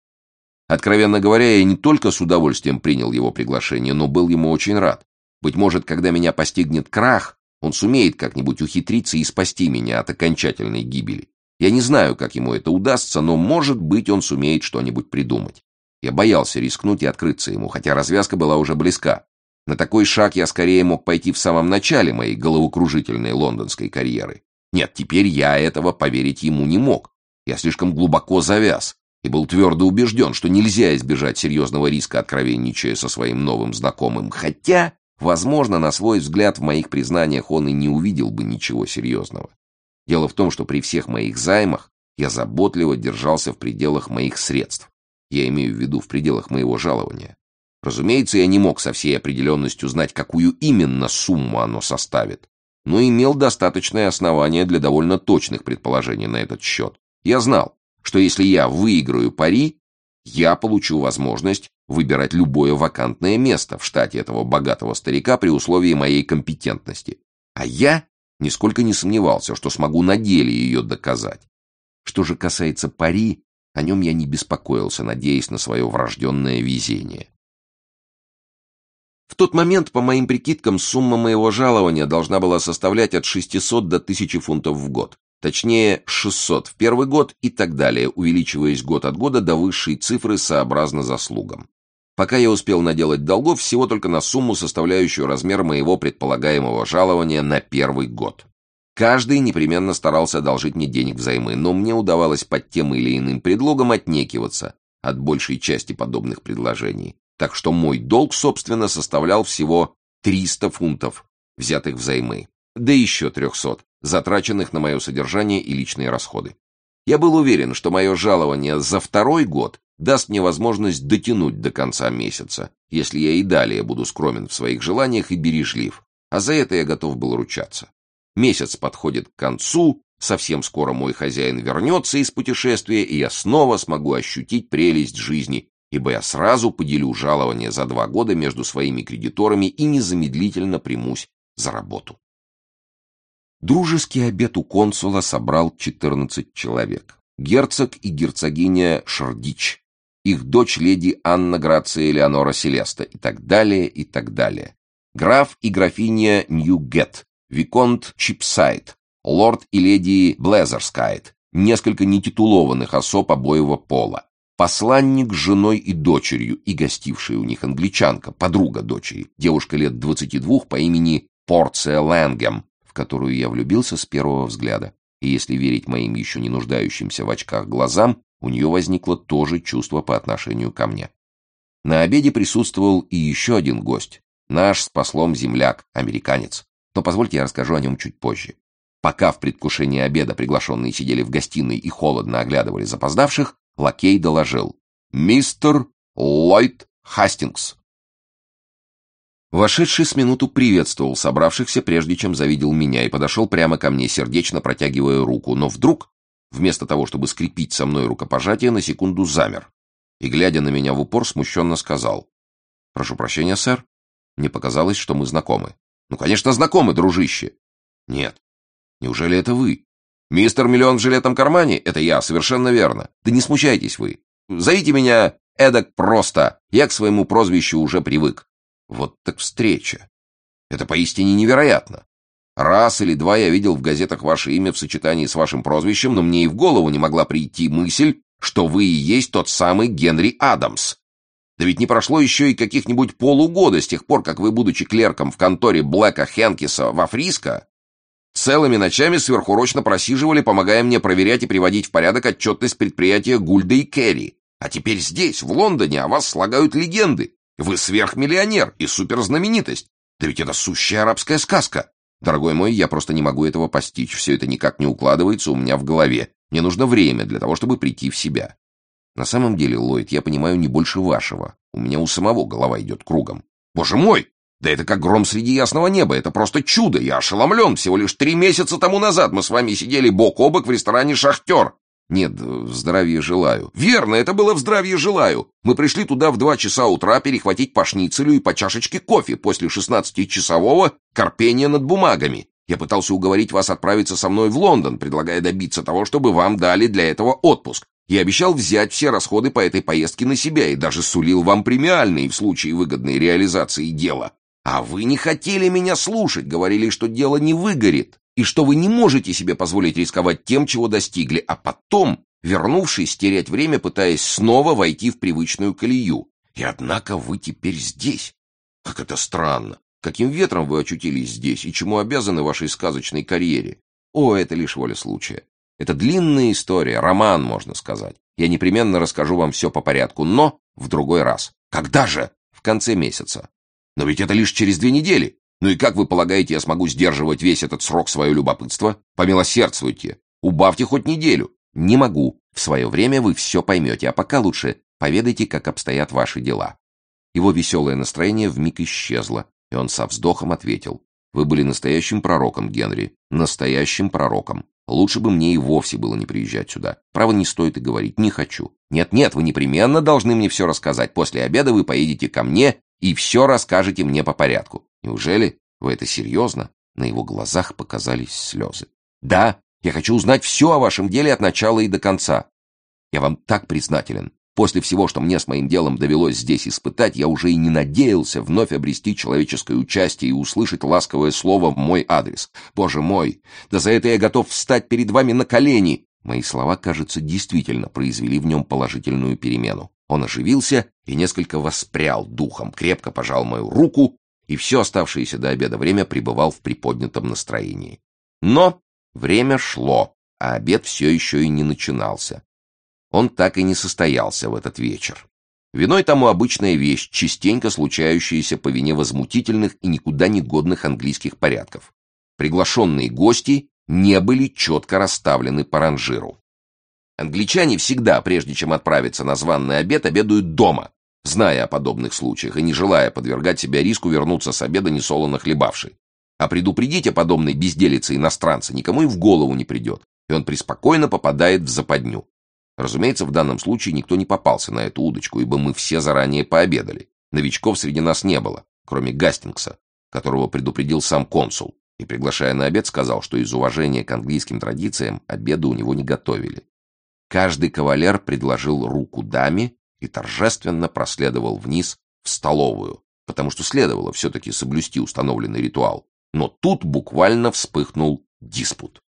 Откровенно говоря, я не только с удовольствием принял его приглашение, но был ему очень рад. Быть может, когда меня постигнет крах, он сумеет как-нибудь ухитриться и спасти меня от окончательной гибели. Я не знаю, как ему это удастся, но, может быть, он сумеет что-нибудь придумать. Я боялся рискнуть и открыться ему, хотя развязка была уже близка. На такой шаг я скорее мог пойти в самом начале моей головокружительной лондонской карьеры. Нет, теперь я этого поверить ему не мог. Я слишком глубоко завяз и был твердо убежден, что нельзя избежать серьезного риска, откровенничая со своим новым знакомым. Хотя возможно, на свой взгляд в моих признаниях он и не увидел бы ничего серьезного. Дело в том, что при всех моих займах я заботливо держался в пределах моих средств. Я имею в виду в пределах моего жалования. Разумеется, я не мог со всей определенностью знать, какую именно сумму оно составит, но имел достаточное основание для довольно точных предположений на этот счет. Я знал, что если я выиграю пари, я получу возможность выбирать любое вакантное место в штате этого богатого старика при условии моей компетентности. А я нисколько не сомневался, что смогу на деле ее доказать. Что же касается пари, о нем я не беспокоился, надеясь на свое врожденное везение. В тот момент, по моим прикидкам, сумма моего жалования должна была составлять от 600 до 1000 фунтов в год. Точнее, 600 в первый год и так далее, увеличиваясь год от года до высшей цифры сообразно заслугам. Пока я успел наделать долгов всего только на сумму, составляющую размер моего предполагаемого жалования на первый год. Каждый непременно старался одолжить мне денег взаймы, но мне удавалось под тем или иным предлогом отнекиваться от большей части подобных предложений. Так что мой долг, собственно, составлял всего 300 фунтов, взятых взаймы, да еще 300, затраченных на мое содержание и личные расходы. Я был уверен, что мое жалование за второй год даст мне возможность дотянуть до конца месяца, если я и далее буду скромен в своих желаниях и бережлив, а за это я готов был ручаться. Месяц подходит к концу, совсем скоро мой хозяин вернется из путешествия, и я снова смогу ощутить прелесть жизни, ибо я сразу поделю жалование за два года между своими кредиторами и незамедлительно примусь за работу. Дружеский обед у консула собрал 14 человек. Герцог и герцогиня Шардич, их дочь леди Анна Грация Элеонора Селеста и так далее, и так далее. Граф и графиня Ньюгет, Виконт Чипсайд, лорд и леди Блезерскайд, несколько нетитулованных особ обоего пола, посланник с женой и дочерью и гостившая у них англичанка, подруга дочери, девушка лет 22 по имени Порция Лэнгем, в которую я влюбился с первого взгляда. И если верить моим еще не нуждающимся в очках глазам, у нее возникло то же чувство по отношению ко мне. На обеде присутствовал и еще один гость, наш с послом земляк, американец но позвольте я расскажу о нем чуть позже. Пока в предвкушении обеда приглашенные сидели в гостиной и холодно оглядывали запоздавших, лакей доложил. «Мистер Ллойд Хастингс». Вошедший с минуту приветствовал собравшихся, прежде чем завидел меня, и подошел прямо ко мне, сердечно протягивая руку, но вдруг, вместо того, чтобы скрепить со мной рукопожатие, на секунду замер и, глядя на меня в упор, смущенно сказал. «Прошу прощения, сэр. Мне показалось, что мы знакомы». Ну, конечно, знакомы, дружище. Нет. Неужели это вы? Мистер Миллион в жилетном кармане? Это я, совершенно верно. Да не смущайтесь вы. Зовите меня эдак просто. Я к своему прозвищу уже привык. Вот так встреча. Это поистине невероятно. Раз или два я видел в газетах ваше имя в сочетании с вашим прозвищем, но мне и в голову не могла прийти мысль, что вы и есть тот самый Генри Адамс. Да ведь не прошло еще и каких-нибудь полугода с тех пор, как вы, будучи клерком в конторе Блэка Хенкиса во Фриско, целыми ночами сверхурочно просиживали, помогая мне проверять и приводить в порядок отчетность предприятия Гульда и Керри. А теперь здесь, в Лондоне, о вас слагают легенды. Вы сверхмиллионер и суперзнаменитость. Да ведь это сущая арабская сказка. Дорогой мой, я просто не могу этого постичь. Все это никак не укладывается у меня в голове. Мне нужно время для того, чтобы прийти в себя. На самом деле, Ллойд, я понимаю не больше вашего. У меня у самого голова идет кругом. Боже мой! Да это как гром среди ясного неба. Это просто чудо. Я ошеломлен. Всего лишь три месяца тому назад мы с вами сидели бок о бок в ресторане «Шахтер». Нет, в здравии желаю. Верно, это было в здравии желаю. Мы пришли туда в два часа утра перехватить по шницелю и по чашечке кофе после шестнадцатичасового корпения над бумагами. Я пытался уговорить вас отправиться со мной в Лондон, предлагая добиться того, чтобы вам дали для этого отпуск. Я обещал взять все расходы по этой поездке на себя и даже сулил вам премиальные в случае выгодной реализации дела. А вы не хотели меня слушать, говорили, что дело не выгорит, и что вы не можете себе позволить рисковать тем, чего достигли, а потом, вернувшись, терять время, пытаясь снова войти в привычную колею. И однако вы теперь здесь. Как это странно. Каким ветром вы очутились здесь и чему обязаны вашей сказочной карьере? О, это лишь воля случая. Это длинная история, роман, можно сказать. Я непременно расскажу вам все по порядку, но в другой раз. Когда же? В конце месяца. Но ведь это лишь через две недели. Ну и как вы полагаете, я смогу сдерживать весь этот срок свое любопытство? Помилосердствуйте. Убавьте хоть неделю. Не могу. В свое время вы все поймете, а пока лучше поведайте, как обстоят ваши дела. Его веселое настроение вмиг исчезло, и он со вздохом ответил. Вы были настоящим пророком, Генри. Настоящим пророком. Лучше бы мне и вовсе было не приезжать сюда. Право не стоит и говорить, не хочу. Нет-нет, вы непременно должны мне все рассказать. После обеда вы поедете ко мне и все расскажете мне по порядку. Неужели вы это серьезно? На его глазах показались слезы. Да, я хочу узнать все о вашем деле от начала и до конца. Я вам так признателен. После всего, что мне с моим делом довелось здесь испытать, я уже и не надеялся вновь обрести человеческое участие и услышать ласковое слово в мой адрес. Боже мой, да за это я готов встать перед вами на колени. Мои слова, кажется, действительно произвели в нем положительную перемену. Он оживился и несколько воспрял духом, крепко пожал мою руку и все оставшееся до обеда время пребывал в приподнятом настроении. Но время шло, а обед все еще и не начинался он так и не состоялся в этот вечер. Виной тому обычная вещь, частенько случающаяся по вине возмутительных и никуда не годных английских порядков. Приглашенные гости не были четко расставлены по ранжиру. Англичане всегда, прежде чем отправиться на званный обед, обедают дома, зная о подобных случаях и не желая подвергать себя риску вернуться с обеда несолоно хлебавший. А предупредить о подобной безделице иностранца никому и в голову не придет, и он преспокойно попадает в западню. Разумеется, в данном случае никто не попался на эту удочку, ибо мы все заранее пообедали. Новичков среди нас не было, кроме Гастингса, которого предупредил сам консул, и, приглашая на обед, сказал, что из уважения к английским традициям обеда у него не готовили. Каждый кавалер предложил руку даме и торжественно проследовал вниз в столовую, потому что следовало все-таки соблюсти установленный ритуал. Но тут буквально вспыхнул диспут.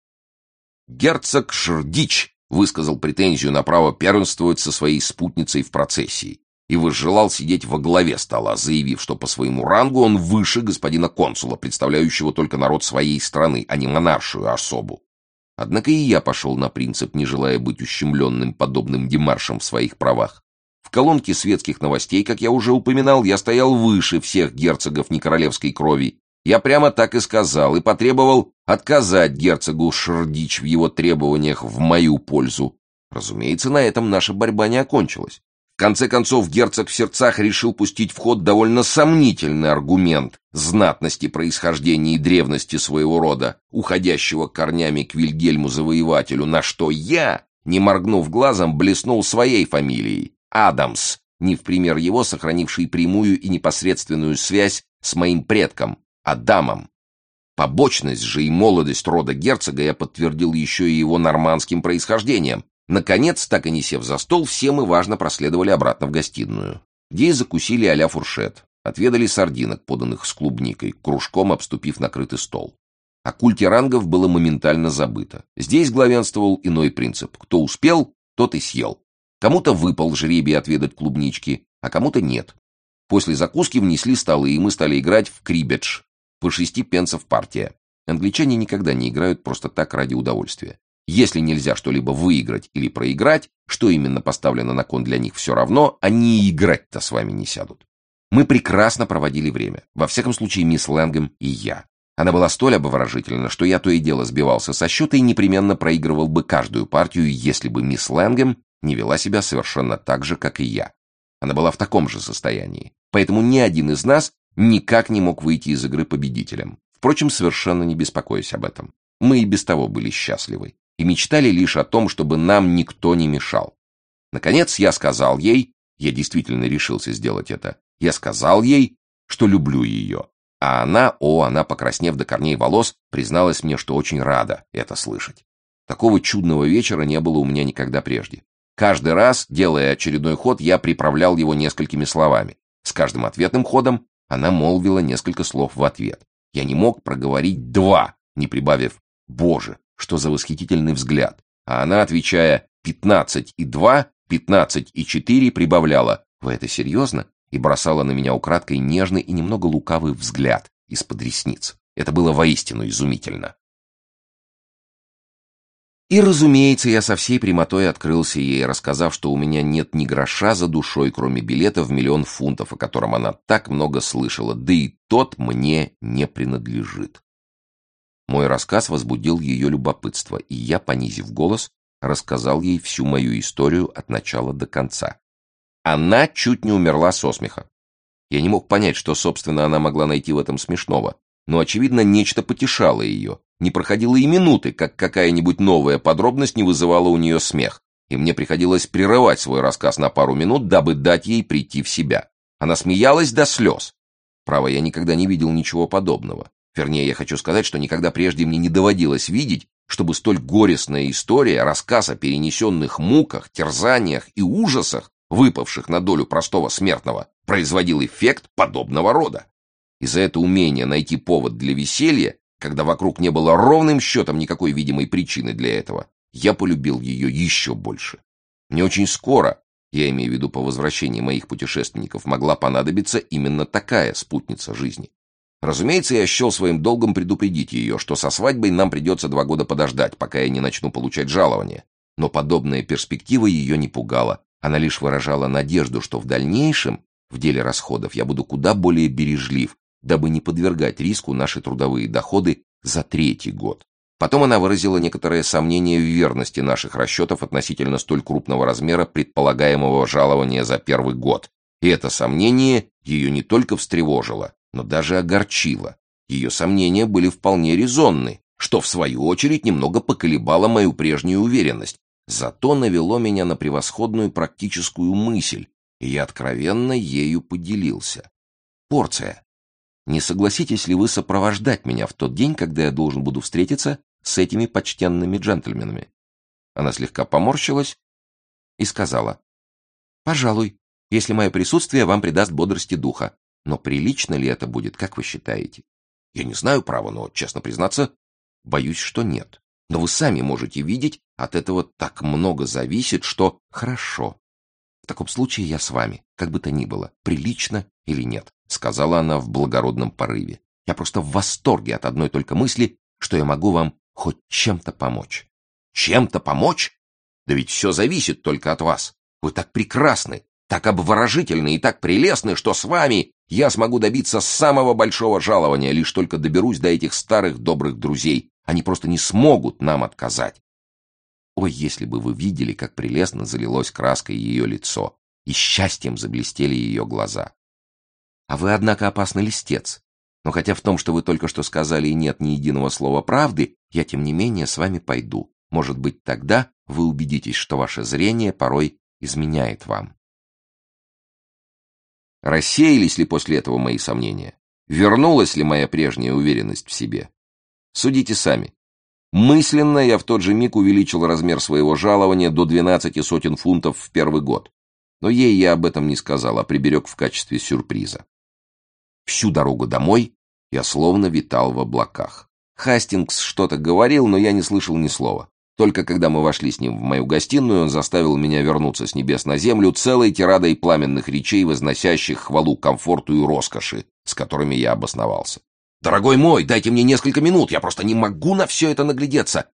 Герцог Шрдич высказал претензию на право первенствовать со своей спутницей в процессии и возжелал сидеть во главе стола, заявив, что по своему рангу он выше господина консула, представляющего только народ своей страны, а не монаршую особу. Однако и я пошел на принцип, не желая быть ущемленным подобным демаршем в своих правах. В колонке светских новостей, как я уже упоминал, я стоял выше всех герцогов некоролевской крови я прямо так и сказал и потребовал отказать герцогу Шердич в его требованиях в мою пользу. Разумеется, на этом наша борьба не окончилась. В конце концов, герцог в сердцах решил пустить в ход довольно сомнительный аргумент знатности происхождения и древности своего рода, уходящего корнями к Вильгельму-завоевателю, на что я, не моргнув глазом, блеснул своей фамилией — Адамс, не в пример его сохранивший прямую и непосредственную связь с моим предком, Адамом. Побочность же и молодость рода герцога я подтвердил еще и его нормандским происхождением. Наконец, так и не сев за стол, все мы важно проследовали обратно в гостиную, где и закусили а фуршет, отведали сардинок, поданных с клубникой, кружком обступив накрытый стол. О культе рангов было моментально забыто. Здесь главенствовал иной принцип. Кто успел, тот и съел. Кому-то выпал жребий отведать клубнички, а кому-то нет. После закуски внесли столы, и мы стали играть в крибедж, по шести пенсов партия. Англичане никогда не играют просто так ради удовольствия. Если нельзя что-либо выиграть или проиграть, что именно поставлено на кон для них все равно, они играть-то с вами не сядут. Мы прекрасно проводили время. Во всяком случае, мисс Лэнгем и я. Она была столь обворожительна, что я то и дело сбивался со счета и непременно проигрывал бы каждую партию, если бы мисс Лэнгем не вела себя совершенно так же, как и я. Она была в таком же состоянии. Поэтому ни один из нас никак не мог выйти из игры победителем. Впрочем, совершенно не беспокоясь об этом. Мы и без того были счастливы и мечтали лишь о том, чтобы нам никто не мешал. Наконец я сказал ей, я действительно решился сделать это, я сказал ей, что люблю ее. А она, о, она, покраснев до корней волос, призналась мне, что очень рада это слышать. Такого чудного вечера не было у меня никогда прежде. Каждый раз, делая очередной ход, я приправлял его несколькими словами. С каждым ответным ходом она молвила несколько слов в ответ. Я не мог проговорить два, не прибавив «Боже, что за восхитительный взгляд!» А она, отвечая «пятнадцать и два», «пятнадцать и четыре», прибавляла «Вы это серьезно?» и бросала на меня украдкой нежный и немного лукавый взгляд из-под ресниц. Это было воистину изумительно. И, разумеется, я со всей прямотой открылся ей, рассказав, что у меня нет ни гроша за душой, кроме билета в миллион фунтов, о котором она так много слышала, да и тот мне не принадлежит. Мой рассказ возбудил ее любопытство, и я, понизив голос, рассказал ей всю мою историю от начала до конца. Она чуть не умерла со смеха. Я не мог понять, что, собственно, она могла найти в этом смешного, но, очевидно, нечто потешало ее, не проходило и минуты, как какая-нибудь новая подробность не вызывала у нее смех, и мне приходилось прерывать свой рассказ на пару минут, дабы дать ей прийти в себя. Она смеялась до слез. Право, я никогда не видел ничего подобного. Вернее, я хочу сказать, что никогда прежде мне не доводилось видеть, чтобы столь горестная история, рассказ о перенесенных муках, терзаниях и ужасах, выпавших на долю простого смертного, производил эффект подобного рода. И за это умение найти повод для веселья когда вокруг не было ровным счетом никакой видимой причины для этого, я полюбил ее еще больше. Мне очень скоро, я имею в виду по возвращении моих путешественников, могла понадобиться именно такая спутница жизни. Разумеется, я счел своим долгом предупредить ее, что со свадьбой нам придется два года подождать, пока я не начну получать жалование. Но подобная перспектива ее не пугала. Она лишь выражала надежду, что в дальнейшем, в деле расходов, я буду куда более бережлив дабы не подвергать риску наши трудовые доходы за третий год. Потом она выразила некоторое сомнение в верности наших расчетов относительно столь крупного размера предполагаемого жалования за первый год. И это сомнение ее не только встревожило, но даже огорчило. Ее сомнения были вполне резонны, что в свою очередь немного поколебало мою прежнюю уверенность, зато навело меня на превосходную практическую мысль, и я откровенно ею поделился. Порция. Не согласитесь ли вы сопровождать меня в тот день, когда я должен буду встретиться с этими почтенными джентльменами?» Она слегка поморщилась и сказала, «Пожалуй, если мое присутствие вам придаст бодрости духа. Но прилично ли это будет, как вы считаете?» «Я не знаю права, но, честно признаться, боюсь, что нет. Но вы сами можете видеть, от этого так много зависит, что хорошо. В таком случае я с вами, как бы то ни было, прилично или нет сказала она в благородном порыве. Я просто в восторге от одной только мысли, что я могу вам хоть чем-то помочь. Чем-то помочь? Да ведь все зависит только от вас. Вы так прекрасны, так обворожительны и так прелестны, что с вами я смогу добиться самого большого жалования, лишь только доберусь до этих старых добрых друзей. Они просто не смогут нам отказать. Ой, если бы вы видели, как прелестно залилось краской ее лицо, и счастьем заблестели ее глаза. А вы, однако, опасный листец. Но хотя в том, что вы только что сказали, и нет ни единого слова правды, я, тем не менее, с вами пойду. Может быть, тогда вы убедитесь, что ваше зрение порой изменяет вам. Рассеялись ли после этого мои сомнения? Вернулась ли моя прежняя уверенность в себе? Судите сами. Мысленно я в тот же миг увеличил размер своего жалования до 12 сотен фунтов в первый год. Но ей я об этом не сказал, а приберег в качестве сюрприза. Всю дорогу домой я словно витал в облаках. Хастингс что-то говорил, но я не слышал ни слова. Только когда мы вошли с ним в мою гостиную, он заставил меня вернуться с небес на землю целой тирадой пламенных речей, возносящих хвалу комфорту и роскоши, с которыми я обосновался. «Дорогой мой, дайте мне несколько минут, я просто не могу на все это наглядеться.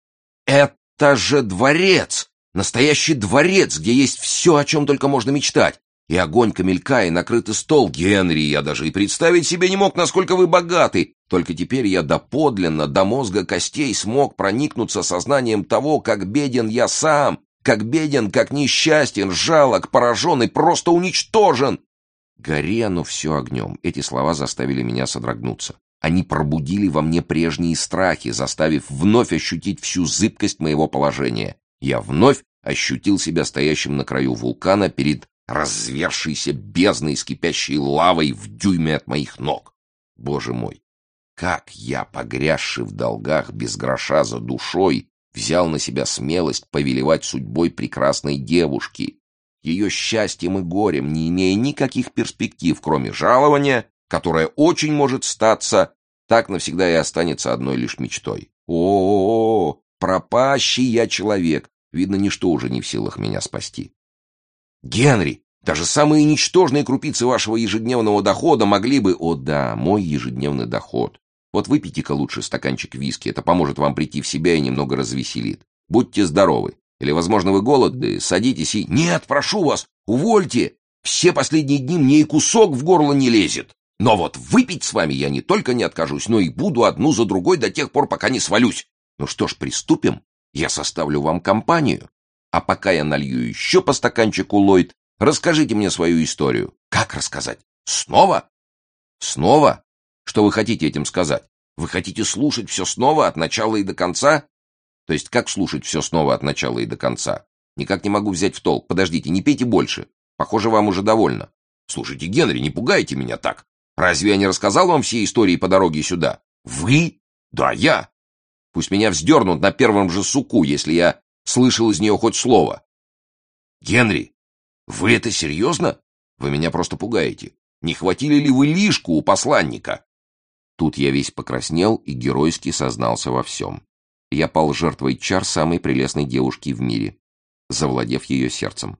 Это же дворец! Настоящий дворец, где есть все, о чем только можно мечтать. И огонь камелька, и накрытый стол. Генри, я даже и представить себе не мог, насколько вы богаты. Только теперь я доподлинно, до мозга костей смог проникнуться сознанием того, как беден я сам, как беден, как несчастен, жалок, поражен и просто уничтожен. Гори оно все огнем. Эти слова заставили меня содрогнуться. Они пробудили во мне прежние страхи, заставив вновь ощутить всю зыбкость моего положения. Я вновь ощутил себя стоящим на краю вулкана перед развершейся бездной с кипящей лавой в дюйме от моих ног. Боже мой, как я, погрязший в долгах без гроша за душой, взял на себя смелость повелевать судьбой прекрасной девушки, ее счастьем и горем, не имея никаких перспектив, кроме жалования, которое очень может статься, так навсегда и останется одной лишь мечтой. О, -о, -о, -о пропащий я человек, видно, ничто уже не в силах меня спасти. Генри, даже самые ничтожные крупицы вашего ежедневного дохода могли бы... О да, мой ежедневный доход. Вот выпейте-ка лучше стаканчик виски, это поможет вам прийти в себя и немного развеселит. Будьте здоровы. Или, возможно, вы голодны, садитесь и... Нет, прошу вас, увольте! Все последние дни мне и кусок в горло не лезет. Но вот выпить с вами я не только не откажусь, но и буду одну за другой до тех пор, пока не свалюсь. Ну что ж, приступим. Я составлю вам компанию. А пока я налью еще по стаканчику Ллойд, расскажите мне свою историю. Как рассказать? Снова? Снова? Что вы хотите этим сказать? Вы хотите слушать все снова от начала и до конца? То есть как слушать все снова от начала и до конца? Никак не могу взять в толк. Подождите, не пейте больше. Похоже, вам уже довольно. Слушайте, Генри, не пугайте меня так. Разве я не рассказал вам все истории по дороге сюда? Вы? Да, я. Пусть меня вздернут на первом же суку, если я слышал из нее хоть слово. Генри, вы это серьезно? Вы меня просто пугаете. Не хватили ли вы лишку у посланника? Тут я весь покраснел и геройски сознался во всем. Я пал жертвой чар самой прелестной девушки в мире, завладев ее сердцем.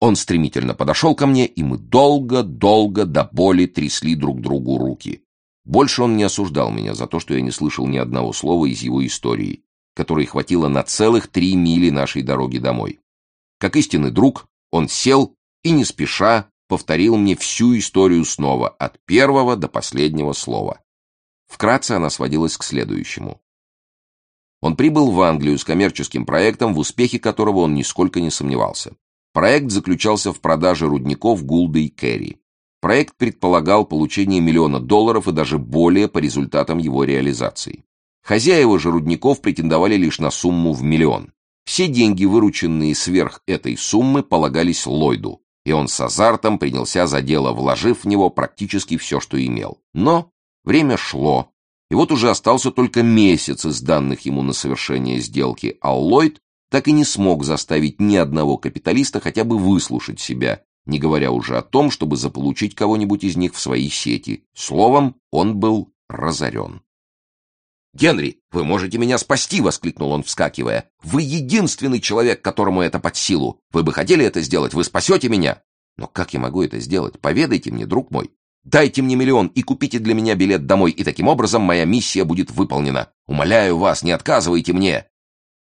Он стремительно подошел ко мне, и мы долго-долго до боли трясли друг другу руки. Больше он не осуждал меня за то, что я не слышал ни одного слова из его истории, которой хватило на целых три мили нашей дороги домой. Как истинный друг, он сел и не спеша повторил мне всю историю снова, от первого до последнего слова. Вкратце она сводилась к следующему. Он прибыл в Англию с коммерческим проектом, в успехе которого он нисколько не сомневался. Проект заключался в продаже рудников Гулда и Керри. Проект предполагал получение миллиона долларов и даже более по результатам его реализации. Хозяева же рудников претендовали лишь на сумму в миллион. Все деньги, вырученные сверх этой суммы, полагались Ллойду, и он с азартом принялся за дело, вложив в него практически все, что имел. Но Время шло, и вот уже остался только месяц из данных ему на совершение сделки, а Ллойд так и не смог заставить ни одного капиталиста хотя бы выслушать себя, не говоря уже о том, чтобы заполучить кого-нибудь из них в свои сети. Словом, он был разорен. «Генри, вы можете меня спасти!» — воскликнул он, вскакивая. «Вы единственный человек, которому это под силу. Вы бы хотели это сделать, вы спасете меня!» «Но как я могу это сделать? Поведайте мне, друг мой!» Дайте мне миллион и купите для меня билет домой, и таким образом моя миссия будет выполнена. Умоляю вас, не отказывайте мне!»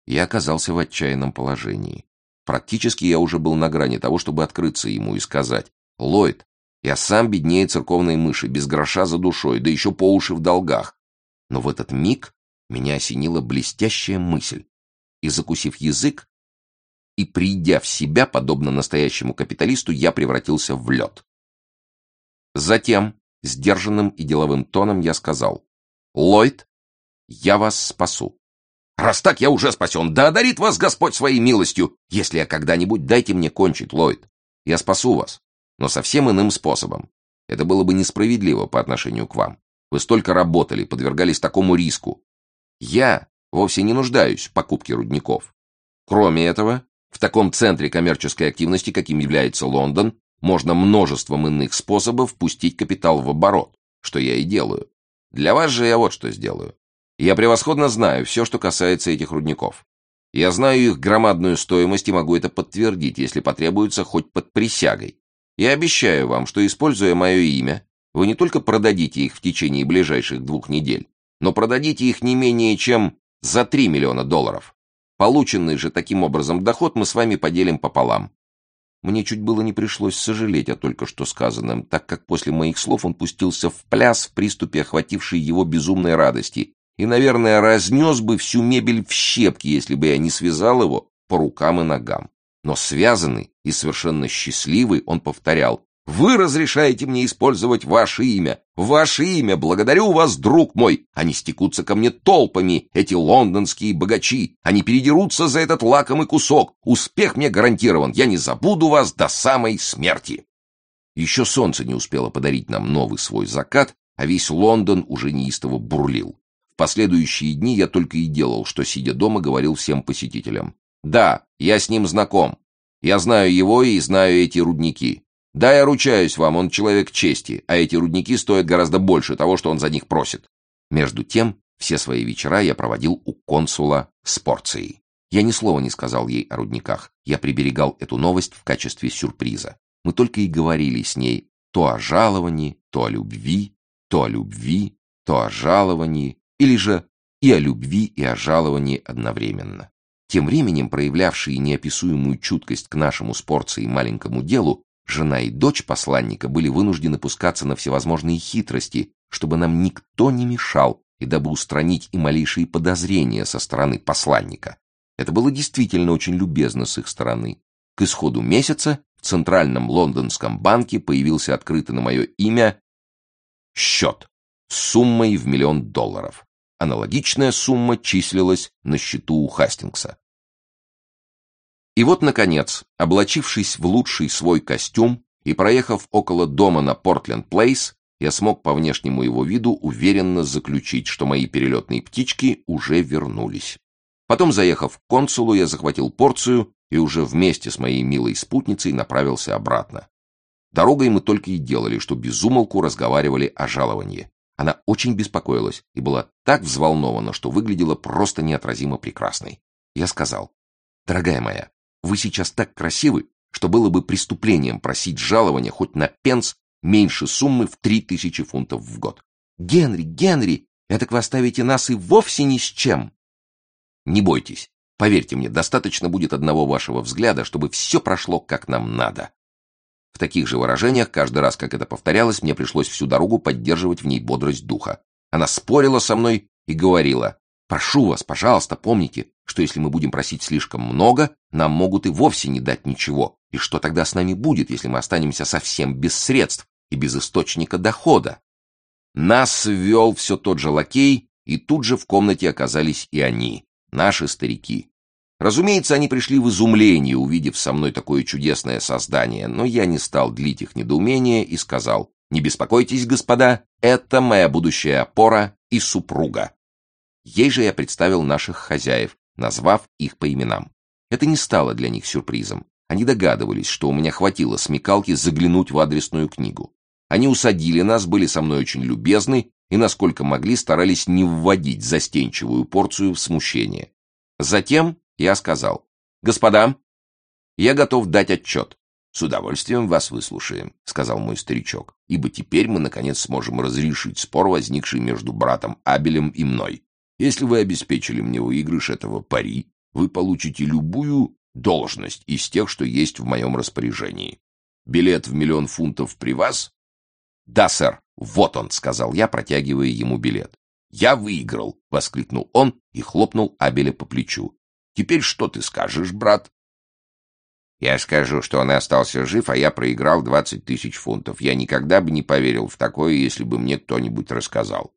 Я оказался в отчаянном положении. Практически я уже был на грани того, чтобы открыться ему и сказать, «Ллойд, я сам беднее церковной мыши, без гроша за душой, да еще по уши в долгах». Но в этот миг меня осенила блестящая мысль, и, закусив язык, и придя в себя, подобно настоящему капиталисту, я превратился в лед. Затем, сдержанным и деловым тоном, я сказал, «Ллойд, я вас спасу. Раз так, я уже спасен. Да одарит вас Господь своей милостью. Если я когда-нибудь, дайте мне кончить, Ллойд. Я спасу вас, но совсем иным способом. Это было бы несправедливо по отношению к вам. Вы столько работали, подвергались такому риску. Я вовсе не нуждаюсь в покупке рудников. Кроме этого, в таком центре коммерческой активности, каким является Лондон, можно множеством иных способов пустить капитал в оборот, что я и делаю. Для вас же я вот что сделаю. Я превосходно знаю все, что касается этих рудников. Я знаю их громадную стоимость и могу это подтвердить, если потребуется хоть под присягой. Я обещаю вам, что, используя мое имя, вы не только продадите их в течение ближайших двух недель, но продадите их не менее чем за 3 миллиона долларов. Полученный же таким образом доход мы с вами поделим пополам. Мне чуть было не пришлось сожалеть о только что сказанном, так как после моих слов он пустился в пляс в приступе охватившей его безумной радости и, наверное, разнес бы всю мебель в щепки, если бы я не связал его по рукам и ногам. Но связанный и совершенно счастливый он повторял вы разрешаете мне использовать ваше имя. Ваше имя. Благодарю вас, друг мой. Они стекутся ко мне толпами, эти лондонские богачи. Они передерутся за этот лакомый кусок. Успех мне гарантирован. Я не забуду вас до самой смерти. Еще солнце не успело подарить нам новый свой закат, а весь Лондон уже неистово бурлил. В последующие дни я только и делал, что, сидя дома, говорил всем посетителям. Да, я с ним знаком. Я знаю его и знаю эти рудники. Да, я ручаюсь вам, он человек чести, а эти рудники стоят гораздо больше того, что он за них просит. Между тем, все свои вечера я проводил у консула с порцией. Я ни слова не сказал ей о рудниках. Я приберегал эту новость в качестве сюрприза. Мы только и говорили с ней то о жаловании, то о любви, то о любви, то о жаловании, или же и о любви, и о жаловании одновременно. Тем временем проявлявшие неописуемую чуткость к нашему с порцией маленькому делу, жена и дочь посланника были вынуждены пускаться на всевозможные хитрости, чтобы нам никто не мешал и дабы устранить и малейшие подозрения со стороны посланника. Это было действительно очень любезно с их стороны. К исходу месяца в Центральном лондонском банке появился открытый на мое имя счет с суммой в миллион долларов. Аналогичная сумма числилась на счету у Хастингса. И вот, наконец, облачившись в лучший свой костюм и проехав около дома на Портленд-Плейс, я смог по внешнему его виду уверенно заключить, что мои перелетные птички уже вернулись. Потом, заехав к консулу, я захватил порцию и уже вместе с моей милой спутницей направился обратно. Дорогой мы только и делали, что безумолку разговаривали о жаловании. Она очень беспокоилась и была так взволнована, что выглядела просто неотразимо прекрасной. Я сказал, «Дорогая моя, вы сейчас так красивы, что было бы преступлением просить жалования хоть на пенс меньше суммы в три тысячи фунтов в год. Генри, Генри, это вы оставите нас и вовсе ни с чем. Не бойтесь. Поверьте мне, достаточно будет одного вашего взгляда, чтобы все прошло как нам надо. В таких же выражениях, каждый раз, как это повторялось, мне пришлось всю дорогу поддерживать в ней бодрость духа. Она спорила со мной и говорила, «Прошу вас, пожалуйста, помните, что если мы будем просить слишком много, нам могут и вовсе не дать ничего. И что тогда с нами будет, если мы останемся совсем без средств и без источника дохода?» Нас ввел все тот же лакей, и тут же в комнате оказались и они, наши старики. Разумеется, они пришли в изумление, увидев со мной такое чудесное создание, но я не стал длить их недоумение и сказал, «Не беспокойтесь, господа, это моя будущая опора и супруга». Ей же я представил наших хозяев, назвав их по именам. Это не стало для них сюрпризом. Они догадывались, что у меня хватило смекалки заглянуть в адресную книгу. Они усадили нас, были со мной очень любезны и, насколько могли, старались не вводить застенчивую порцию в смущение. Затем я сказал, «Господа, я готов дать отчет». «С удовольствием вас выслушаем», — сказал мой старичок, «ибо теперь мы, наконец, сможем разрешить спор, возникший между братом Абелем и мной. Если вы обеспечили мне выигрыш этого пари, вы получите любую должность из тех, что есть в моем распоряжении. Билет в миллион фунтов при вас? Да, сэр. Вот он, сказал я, протягивая ему билет. Я выиграл, воскликнул он и хлопнул Абеля по плечу. Теперь что ты скажешь, брат? Я скажу, что он остался жив, а я проиграл двадцать тысяч фунтов. Я никогда бы не поверил в такое, если бы мне кто-нибудь рассказал.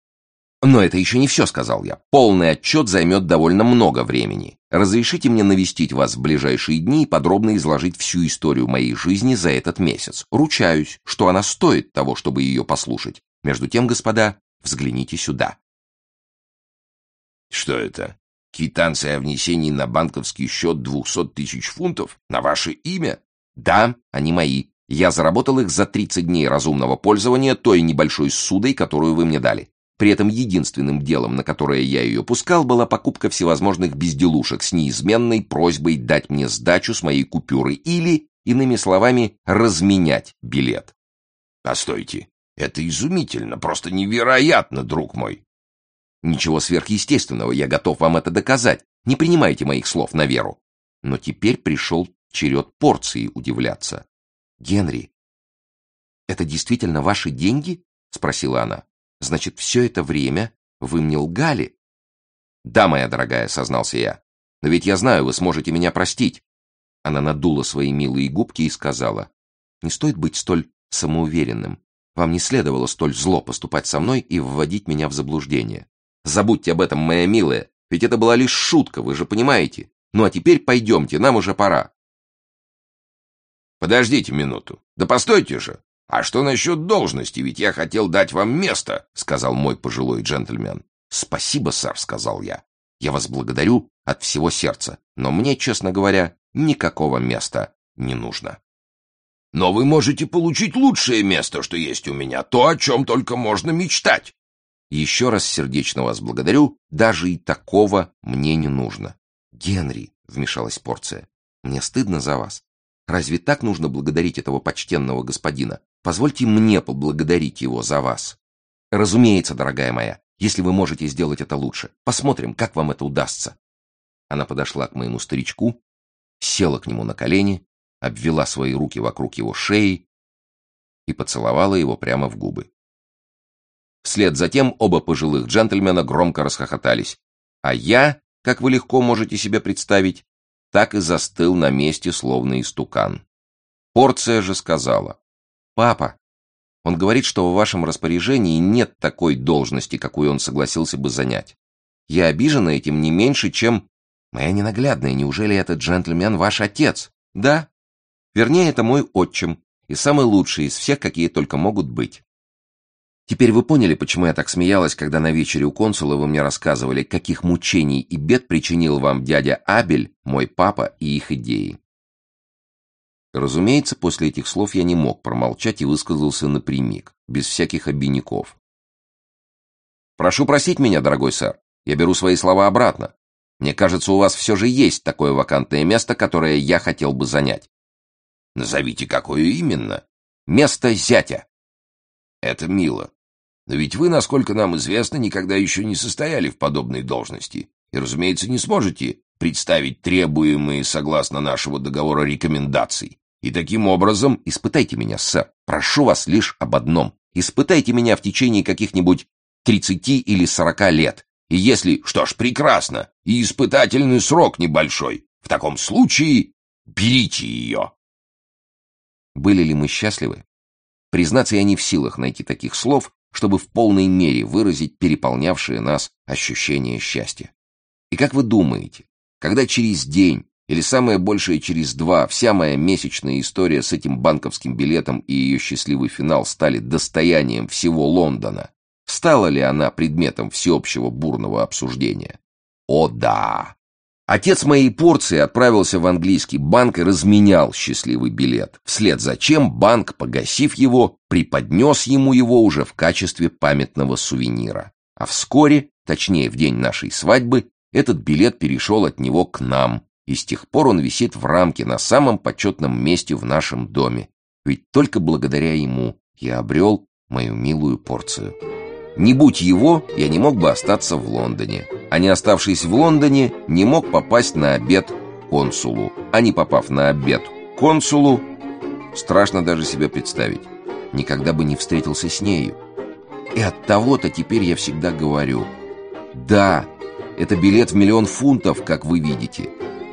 Но это еще не все, сказал я. Полный отчет займет довольно много времени. Разрешите мне навестить вас в ближайшие дни и подробно изложить всю историю моей жизни за этот месяц. Ручаюсь, что она стоит того, чтобы ее послушать. Между тем, господа, взгляните сюда. Что это? Квитанция о внесении на банковский счет двухсот тысяч фунтов? На ваше имя? Да, они мои. Я заработал их за 30 дней разумного пользования той небольшой судой, которую вы мне дали. При этом единственным делом, на которое я ее пускал, была покупка всевозможных безделушек с неизменной просьбой дать мне сдачу с моей купюры или, иными словами, разменять билет. Постойте, это изумительно, просто невероятно, друг мой. Ничего сверхъестественного, я готов вам это доказать. Не принимайте моих слов на веру. Но теперь пришел черед порции удивляться. Генри, это действительно ваши деньги? Спросила она. Значит, все это время вы мне лгали? Да, моя дорогая, сознался я. Но ведь я знаю, вы сможете меня простить. Она надула свои милые губки и сказала, не стоит быть столь самоуверенным. Вам не следовало столь зло поступать со мной и вводить меня в заблуждение. Забудьте об этом, моя милая, ведь это была лишь шутка, вы же понимаете. Ну а теперь пойдемте, нам уже пора. Подождите минуту. Да постойте же. «А что насчет должности? Ведь я хотел дать вам место», — сказал мой пожилой джентльмен. «Спасибо, сэр», — сказал я. «Я вас благодарю от всего сердца, но мне, честно говоря, никакого места не нужно». «Но вы можете получить лучшее место, что есть у меня, то, о чем только можно мечтать». «Еще раз сердечно вас благодарю, даже и такого мне не нужно». «Генри», — вмешалась порция, — «мне стыдно за вас. Разве так нужно благодарить этого почтенного господина? Позвольте мне поблагодарить его за вас. Разумеется, дорогая моя, если вы можете сделать это лучше. Посмотрим, как вам это удастся. Она подошла к моему старичку, села к нему на колени, обвела свои руки вокруг его шеи и поцеловала его прямо в губы. Вслед за тем оба пожилых джентльмена громко расхохотались, а я, как вы легко можете себе представить, так и застыл на месте, словно истукан. Порция же сказала, «Папа, он говорит, что в вашем распоряжении нет такой должности, какую он согласился бы занять. Я обижена этим не меньше, чем... Моя ненаглядная, неужели этот джентльмен ваш отец? Да. Вернее, это мой отчим, и самый лучший из всех, какие только могут быть. Теперь вы поняли, почему я так смеялась, когда на вечере у консула вы мне рассказывали, каких мучений и бед причинил вам дядя Абель, мой папа и их идеи. Разумеется, после этих слов я не мог промолчать и высказался напрямик, без всяких обиняков. «Прошу просить меня, дорогой сэр, я беру свои слова обратно. Мне кажется, у вас все же есть такое вакантное место, которое я хотел бы занять». «Назовите, какое именно?» «Место зятя». «Это мило. Но ведь вы, насколько нам известно, никогда еще не состояли в подобной должности и, разумеется, не сможете представить требуемые согласно нашего договора рекомендаций. И таким образом испытайте меня, сэр. Прошу вас лишь об одном. Испытайте меня в течение каких-нибудь тридцати или сорока лет. И если... Что ж, прекрасно. И испытательный срок небольшой. В таком случае берите ее. Были ли мы счастливы? Признаться, я не в силах найти таких слов, чтобы в полной мере выразить переполнявшее нас ощущение счастья. И как вы думаете, когда через день или самое большее через два вся моя месячная история с этим банковским билетом и ее счастливый финал стали достоянием всего Лондона, стала ли она предметом всеобщего бурного обсуждения? О да! Отец моей порции отправился в английский банк и разменял счастливый билет, вслед за чем банк, погасив его, преподнес ему его уже в качестве памятного сувенира. А вскоре, точнее в день нашей свадьбы, этот билет перешел от него к нам, и с тех пор он висит в рамке на самом почетном месте в нашем доме. Ведь только благодаря ему я обрел мою милую порцию. Не будь его, я не мог бы остаться в Лондоне. А не оставшись в Лондоне, не мог попасть на обед консулу. А не попав на обед консулу, страшно даже себе представить, никогда бы не встретился с нею. И от того-то теперь я всегда говорю, да, это билет в миллион фунтов, как вы видите,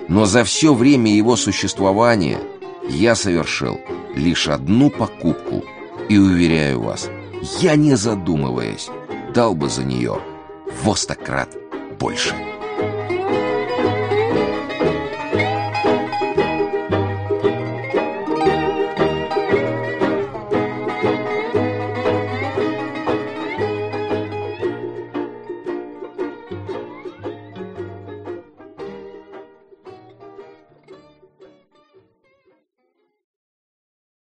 но за все время его существования я совершил лишь одну покупку, и уверяю вас – я, не задумываясь, дал бы за нее востократ больше.